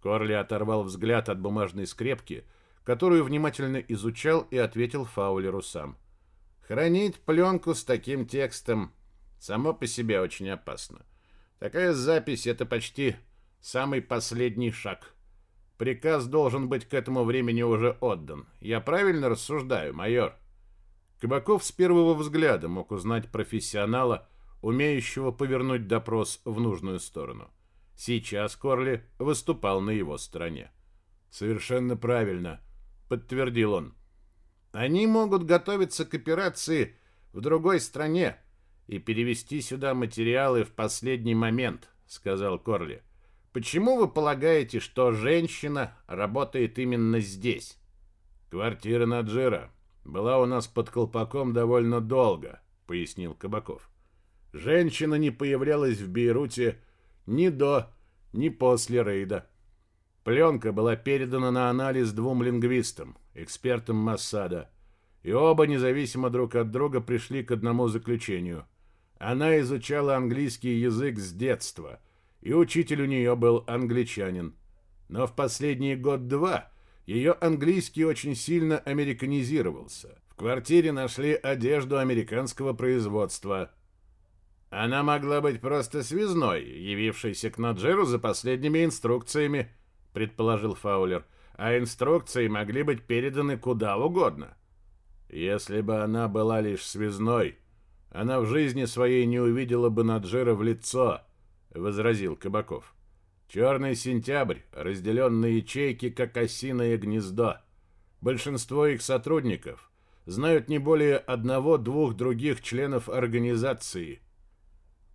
Корли оторвал взгляд от бумажной скрепки, которую внимательно изучал и ответил Фаулеру сам. Хранить пленку с таким текстом само по себе очень опасно. Такая запись — это почти самый последний шаг. Приказ должен быть к этому времени уже отдан. Я правильно рассуждаю, майор?» Кабаков с первого взгляда мог узнать профессионала, умеющего повернуть допрос в нужную сторону. Сейчас Корли выступал на его стороне. «Совершенно правильно», — подтвердил он. «Они могут готовиться к операции в другой стране и перевести сюда материалы в последний момент», — сказал Корли. Почему вы полагаете, что женщина работает именно здесь? Квартира Наджира была у нас под колпаком довольно долго, пояснил Кабаков. Женщина не появлялась в Бейруте ни до, ни после рейда. Пленка была передана на анализ двум лингвистам, экспертам Массада, и оба независимо друг от друга пришли к одному заключению. Она изучала английский язык с детства – и учитель у нее был англичанин. Но в последний год-два ее английский очень сильно американизировался. В квартире нашли одежду американского производства. Она могла быть просто связной, явившейся к Наджеру за последними инструкциями, предположил Фаулер, а инструкции могли быть переданы куда угодно. Если бы она была лишь связной, она в жизни своей не увидела бы Наджера в лицо —— возразил Кабаков. «Черный сентябрь разделен на ячейки, как осиное гнездо. Большинство их сотрудников знают не более одного-двух других членов организации».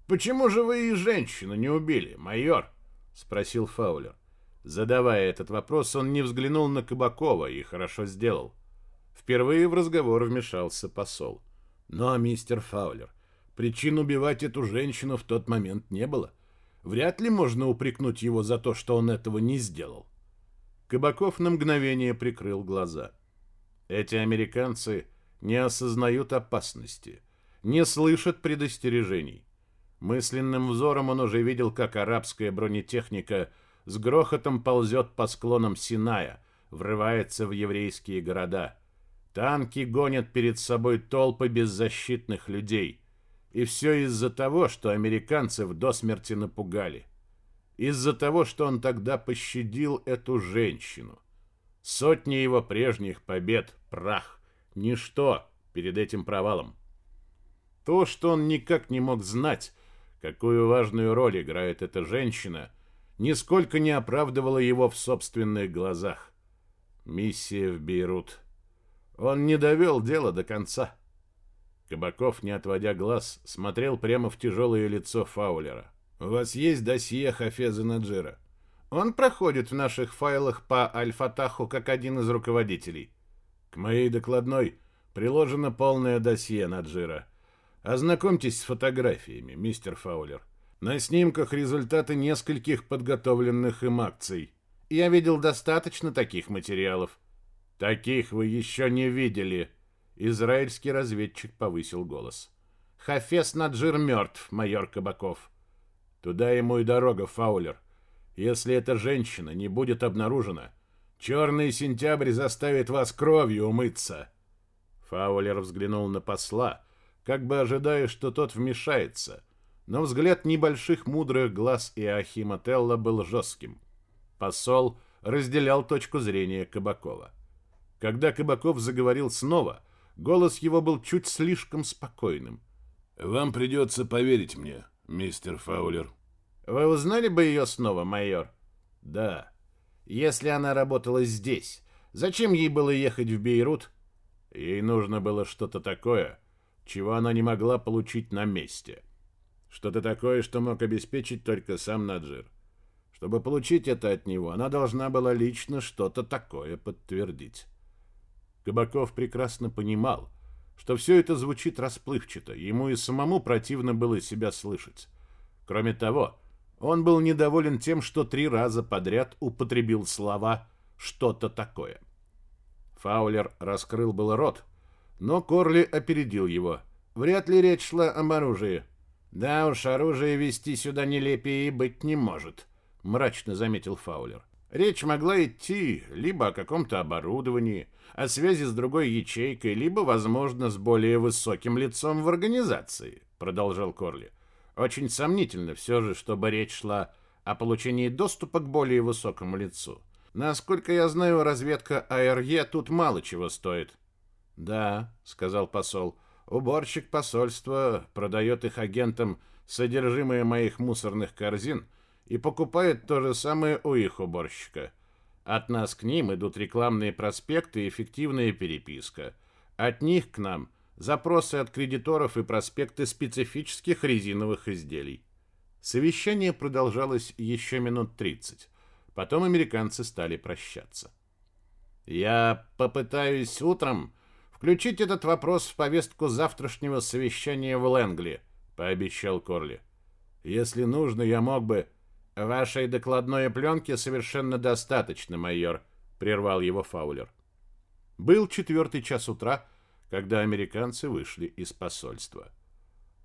«Почему же вы и женщину не убили, майор?» — спросил Фаулер. Задавая этот вопрос, он не взглянул на Кабакова и хорошо сделал. Впервые в разговор вмешался посол. «Но, мистер Фаулер, причин убивать эту женщину в тот момент не было. Вряд ли можно упрекнуть его за то, что он этого не сделал. Кабаков на мгновение прикрыл глаза. Эти американцы не осознают опасности, не слышат предостережений. Мысленным взором он уже видел, как арабская бронетехника с грохотом ползет по склонам Синая, врывается в еврейские города. Танки гонят перед собой толпы беззащитных людей. И все из-за того, что американцев до смерти напугали. Из-за того, что он тогда пощадил эту женщину. Сотни его прежних побед, прах, ничто перед этим провалом. То, что он никак не мог знать, какую важную роль играет эта женщина, нисколько не оправдывало его в собственных глазах. Миссия в Бейрут. Он не довел дело до конца. Кабаков, не отводя глаз, смотрел прямо в тяжелое лицо Фаулера. «У вас есть досье Хафеза Наджира?» «Он проходит в наших файлах по Аль-Фатаху как один из руководителей». «К моей докладной приложено полное досье Наджира. Ознакомьтесь с фотографиями, мистер Фаулер. На снимках результаты нескольких подготовленных им акций. Я видел достаточно таких материалов». «Таких вы еще не видели», Израильский разведчик повысил голос. «Хафес Наджир мертв, майор Кабаков. Туда ему и дорога, Фаулер. Если эта женщина не будет обнаружена, черный сентябрь заставит вас кровью умыться». Фаулер взглянул на посла, как бы ожидая, что тот вмешается, но взгляд небольших мудрых глаз Иохима Телла был жестким. Посол разделял точку зрения Кабакова. Когда Кабаков заговорил снова, голос его был чуть слишком спокойным. «Вам придется поверить мне, мистер Фаулер». «Вы узнали бы ее снова, майор?» «Да». «Если она работала здесь, зачем ей было ехать в Бейрут?» «Ей нужно было что-то такое, чего она не могла получить на месте. Что-то такое, что мог обеспечить только сам Наджир. Чтобы получить это от него, она должна была лично что-то такое подтвердить». Кабаков прекрасно понимал, что все это звучит расплывчато, ему и самому противно было себя слышать. Кроме того, он был недоволен тем, что три раза подряд употребил слова «что-то такое». Фаулер раскрыл был рот, но Корли опередил его. Вряд ли речь шла об оружии. «Да уж, оружие вести сюда нелепее и быть не может», — мрачно заметил Фаулер. Речь могла идти либо о каком-то оборудовании, о связи с другой ячейкой, либо, возможно, с более высоким лицом в организации, продолжал Корли. Очень сомнительно все же, чтобы речь шла о получении доступа к более высокому лицу. Насколько я знаю, разведка АРЕ тут мало чего стоит. Да, сказал посол. Уборщик посольства продает их агентам содержимое моих мусорных корзин и покупает то же самое у их уборщика. От нас к ним идут рекламные проспекты и эффективная переписка. От них к нам запросы от кредиторов и проспекты специфических резиновых изделий. Совещание продолжалось еще минут 30. Потом американцы стали прощаться. «Я попытаюсь утром включить этот вопрос в повестку завтрашнего совещания в Лэнгли», — пообещал Корли. «Если нужно, я мог бы...» «Вашей докладной пленки совершенно достаточно, майор», — прервал его Фаулер. Был четвертый час утра, когда американцы вышли из посольства.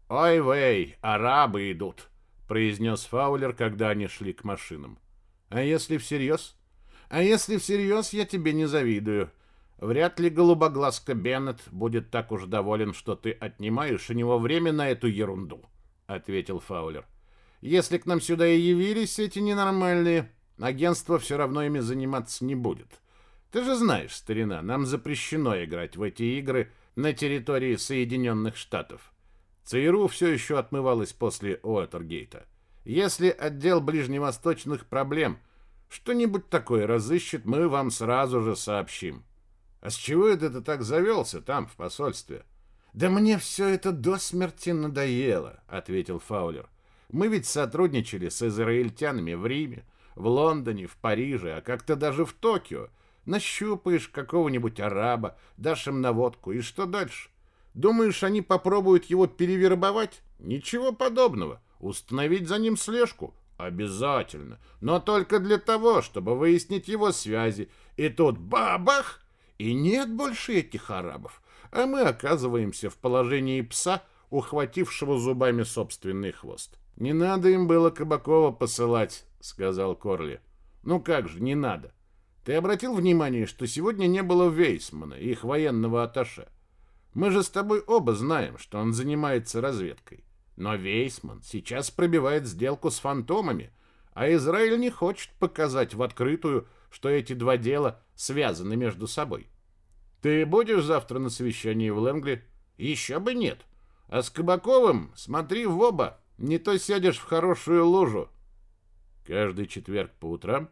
«Ой, вей, арабы идут», — произнес Фаулер, когда они шли к машинам. «А если всерьез?» «А если всерьез, я тебе не завидую. Вряд ли голубоглазка Беннет будет так уж доволен, что ты отнимаешь у него время на эту ерунду», — ответил Фаулер. Если к нам сюда и явились эти ненормальные, агентство все равно ими заниматься не будет. Ты же знаешь, старина, нам запрещено играть в эти игры на территории Соединенных Штатов. ЦРУ все еще отмывалось после Уотергейта. Если отдел ближневосточных проблем что-нибудь такое разыщет, мы вам сразу же сообщим. А с чего это ты так завелся там, в посольстве? Да мне все это до смерти надоело, ответил Фаулер. Мы ведь сотрудничали с израильтянами в Риме, в Лондоне, в Париже, а как-то даже в Токио. Нащупаешь какого-нибудь араба, дашь им наводку, и что дальше? Думаешь, они попробуют его перевербовать? Ничего подобного. Установить за ним слежку? Обязательно. Но только для того, чтобы выяснить его связи. И тут бабах! И нет больше этих арабов. А мы оказываемся в положении пса, ухватившего зубами собственный хвост. «Не надо им было Кабакова посылать», — сказал Корли. «Ну как же, не надо. Ты обратил внимание, что сегодня не было Вейсмана, их военного атташе? Мы же с тобой оба знаем, что он занимается разведкой. Но Вейсман сейчас пробивает сделку с фантомами, а Израиль не хочет показать в открытую, что эти два дела связаны между собой. Ты будешь завтра на совещании в Лэнгли? Еще бы нет. А с Кабаковым смотри в оба». Не то сядешь в хорошую лужу. Каждый четверг по утрам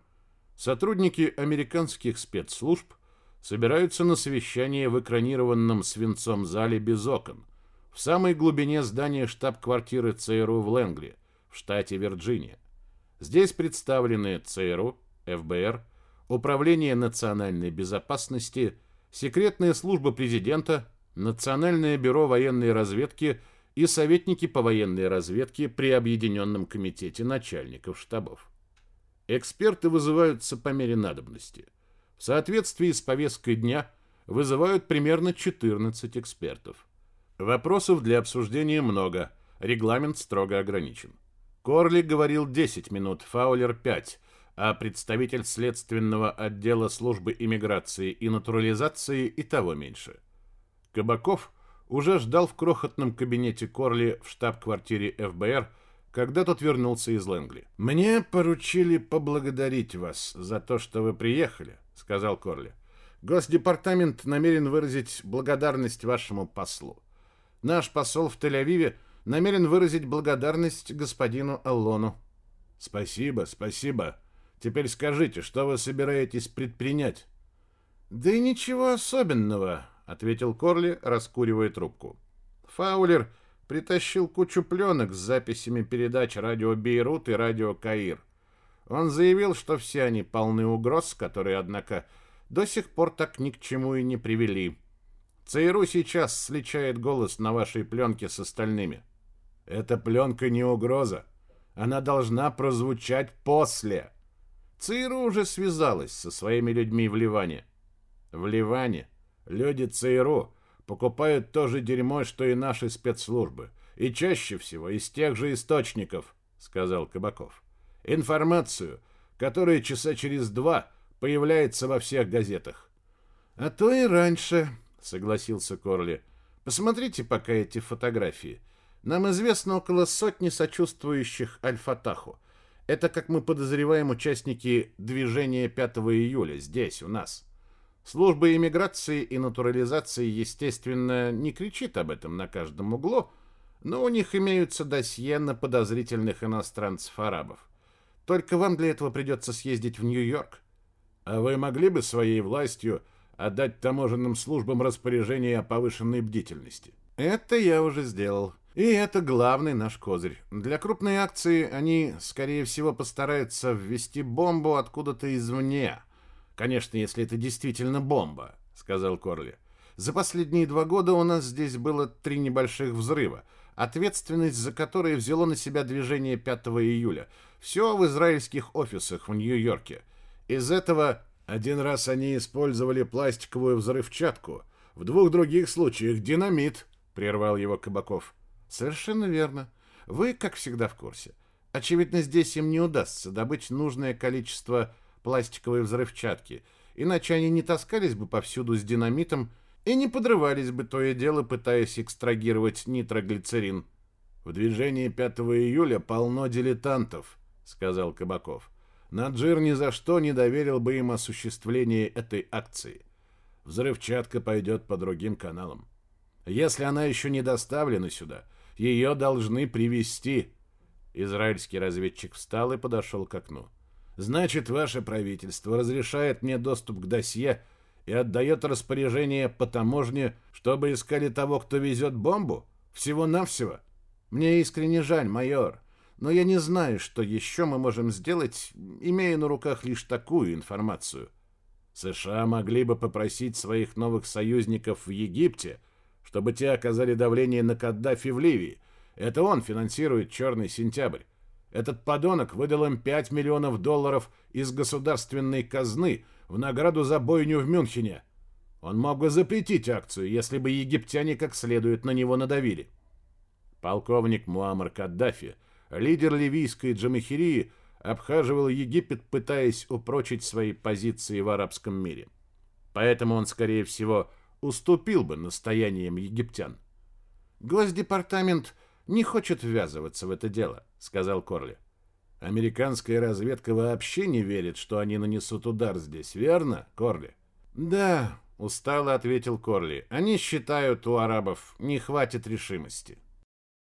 сотрудники американских спецслужб собираются на совещание в экранированном свинцом зале без окон, в самой глубине здания штаб-квартиры ЦРУ в Лэнгли, в штате Вирджиния. Здесь представлены ЦРУ, ФБР, Управление национальной безопасности, секретная служба президента, Национальное бюро военной разведки и советники по военной разведке при Объединенном комитете начальников штабов. Эксперты вызываются по мере надобности. В соответствии с повесткой дня вызывают примерно 14 экспертов. Вопросов для обсуждения много, регламент строго ограничен. Корли говорил 10 минут, Фаулер 5, а представитель следственного отдела службы иммиграции и натурализации и того меньше. Кабаков – уже ждал в крохотном кабинете Корли в штаб-квартире ФБР когда тот вернулся из Лэнгли. «Мне поручили поблагодарить вас за то, что вы приехали», — сказал Корли. «Госдепартамент намерен выразить благодарность вашему послу. Наш посол в Тель-Авиве намерен выразить благодарность господину Аллону». «Спасибо, спасибо. Теперь скажите, что вы собираетесь предпринять?» «Да и ничего особенного», — ответил Корли, раскуривая трубку. «Фаулер притащил кучу пленок с записями передач радио Бейрут и радио Каир. Он заявил, что все они полны угроз, которые, однако, до сих пор так ни к чему и не привели. ЦРУ сейчас сличает голос на вашей пленке с остальными. Эта пленка не угроза. Она должна прозвучать после. ЦРУ уже связалась со своими людьми в Ливане. В Ливане люди ЦРУ покупают то же дерьмо, что и наши спецслужбы. И чаще всего из тех же источников, сказал Кабаков. Информацию, которая часа через два появляется во всех газетах. А то и раньше, согласился Корли. Посмотрите пока эти фотографии. Нам известно около сотни сочувствующих Аль-Фатаху. Это, как мы подозреваем, участники движения 5 июля здесь, у нас. Служба иммиграции и натурализации, естественно, не кричит об этом на каждом углу, но у них имеются досье на подозрительных иностранцев-арабов. Только вам для этого придется съездить в Нью-Йорк. А вы могли бы своей властью отдать таможенным службам распоряжение о повышенной бдительности? Это я уже сделал. И это главный наш козырь. Для крупной акции они, скорее всего, постараются ввести бомбу откуда-то извне – Конечно, если это действительно бомба, сказал Корли. За последние два года у нас здесь было три небольших взрыва, ответственность за которые взяло на себя движение 5 июля. Все в израильских офисах в Нью-Йорке. Из этого один раз они использовали пластиковую взрывчатку, в двух других случаях динамит, прервал его Кабаков. Совершенно верно. Вы, как всегда, в курсе. Очевидно, здесь им не удастся добыть нужное количество пластиковой взрывчатки, иначе они не таскались бы повсюду с динамитом и не подрывались бы то и дело, пытаясь экстрагировать нитроглицерин. «В движении 5 июля полно дилетантов», — сказал Кабаков. «Наджир ни за что не доверил бы им осуществление этой акции. Взрывчатка пойдет по другим каналам. Если она еще не доставлена сюда, ее должны привезти». Израильский разведчик встал и подошел к окну. Значит, ваше правительство разрешает мне доступ к досье и отдает распоряжение по таможне, чтобы искали того, кто везет бомбу? Всего-навсего? Мне искренне жаль, майор, но я не знаю, что еще мы можем сделать, имея на руках лишь такую информацию. США могли бы попросить своих новых союзников в Египте, чтобы те оказали давление на Каддафи в Ливии. Это он финансирует «Черный сентябрь». Этот подонок выдал им 5 миллионов долларов из государственной казны в награду за бойню в Мюнхене. Он мог бы запретить акцию, если бы египтяне как следует на него надавили. Полковник Муаммар Каддафи, лидер ливийской джамахирии, обхаживал Египет, пытаясь упрочить свои позиции в арабском мире. Поэтому он, скорее всего, уступил бы настояниям египтян. Госдепартамент не хочет ввязываться в это дело, сказал Корли. Американская разведка вообще не верит, что они нанесут удар здесь, верно, Корли? Да, устало ответил Корли. Они считают, у арабов не хватит решимости.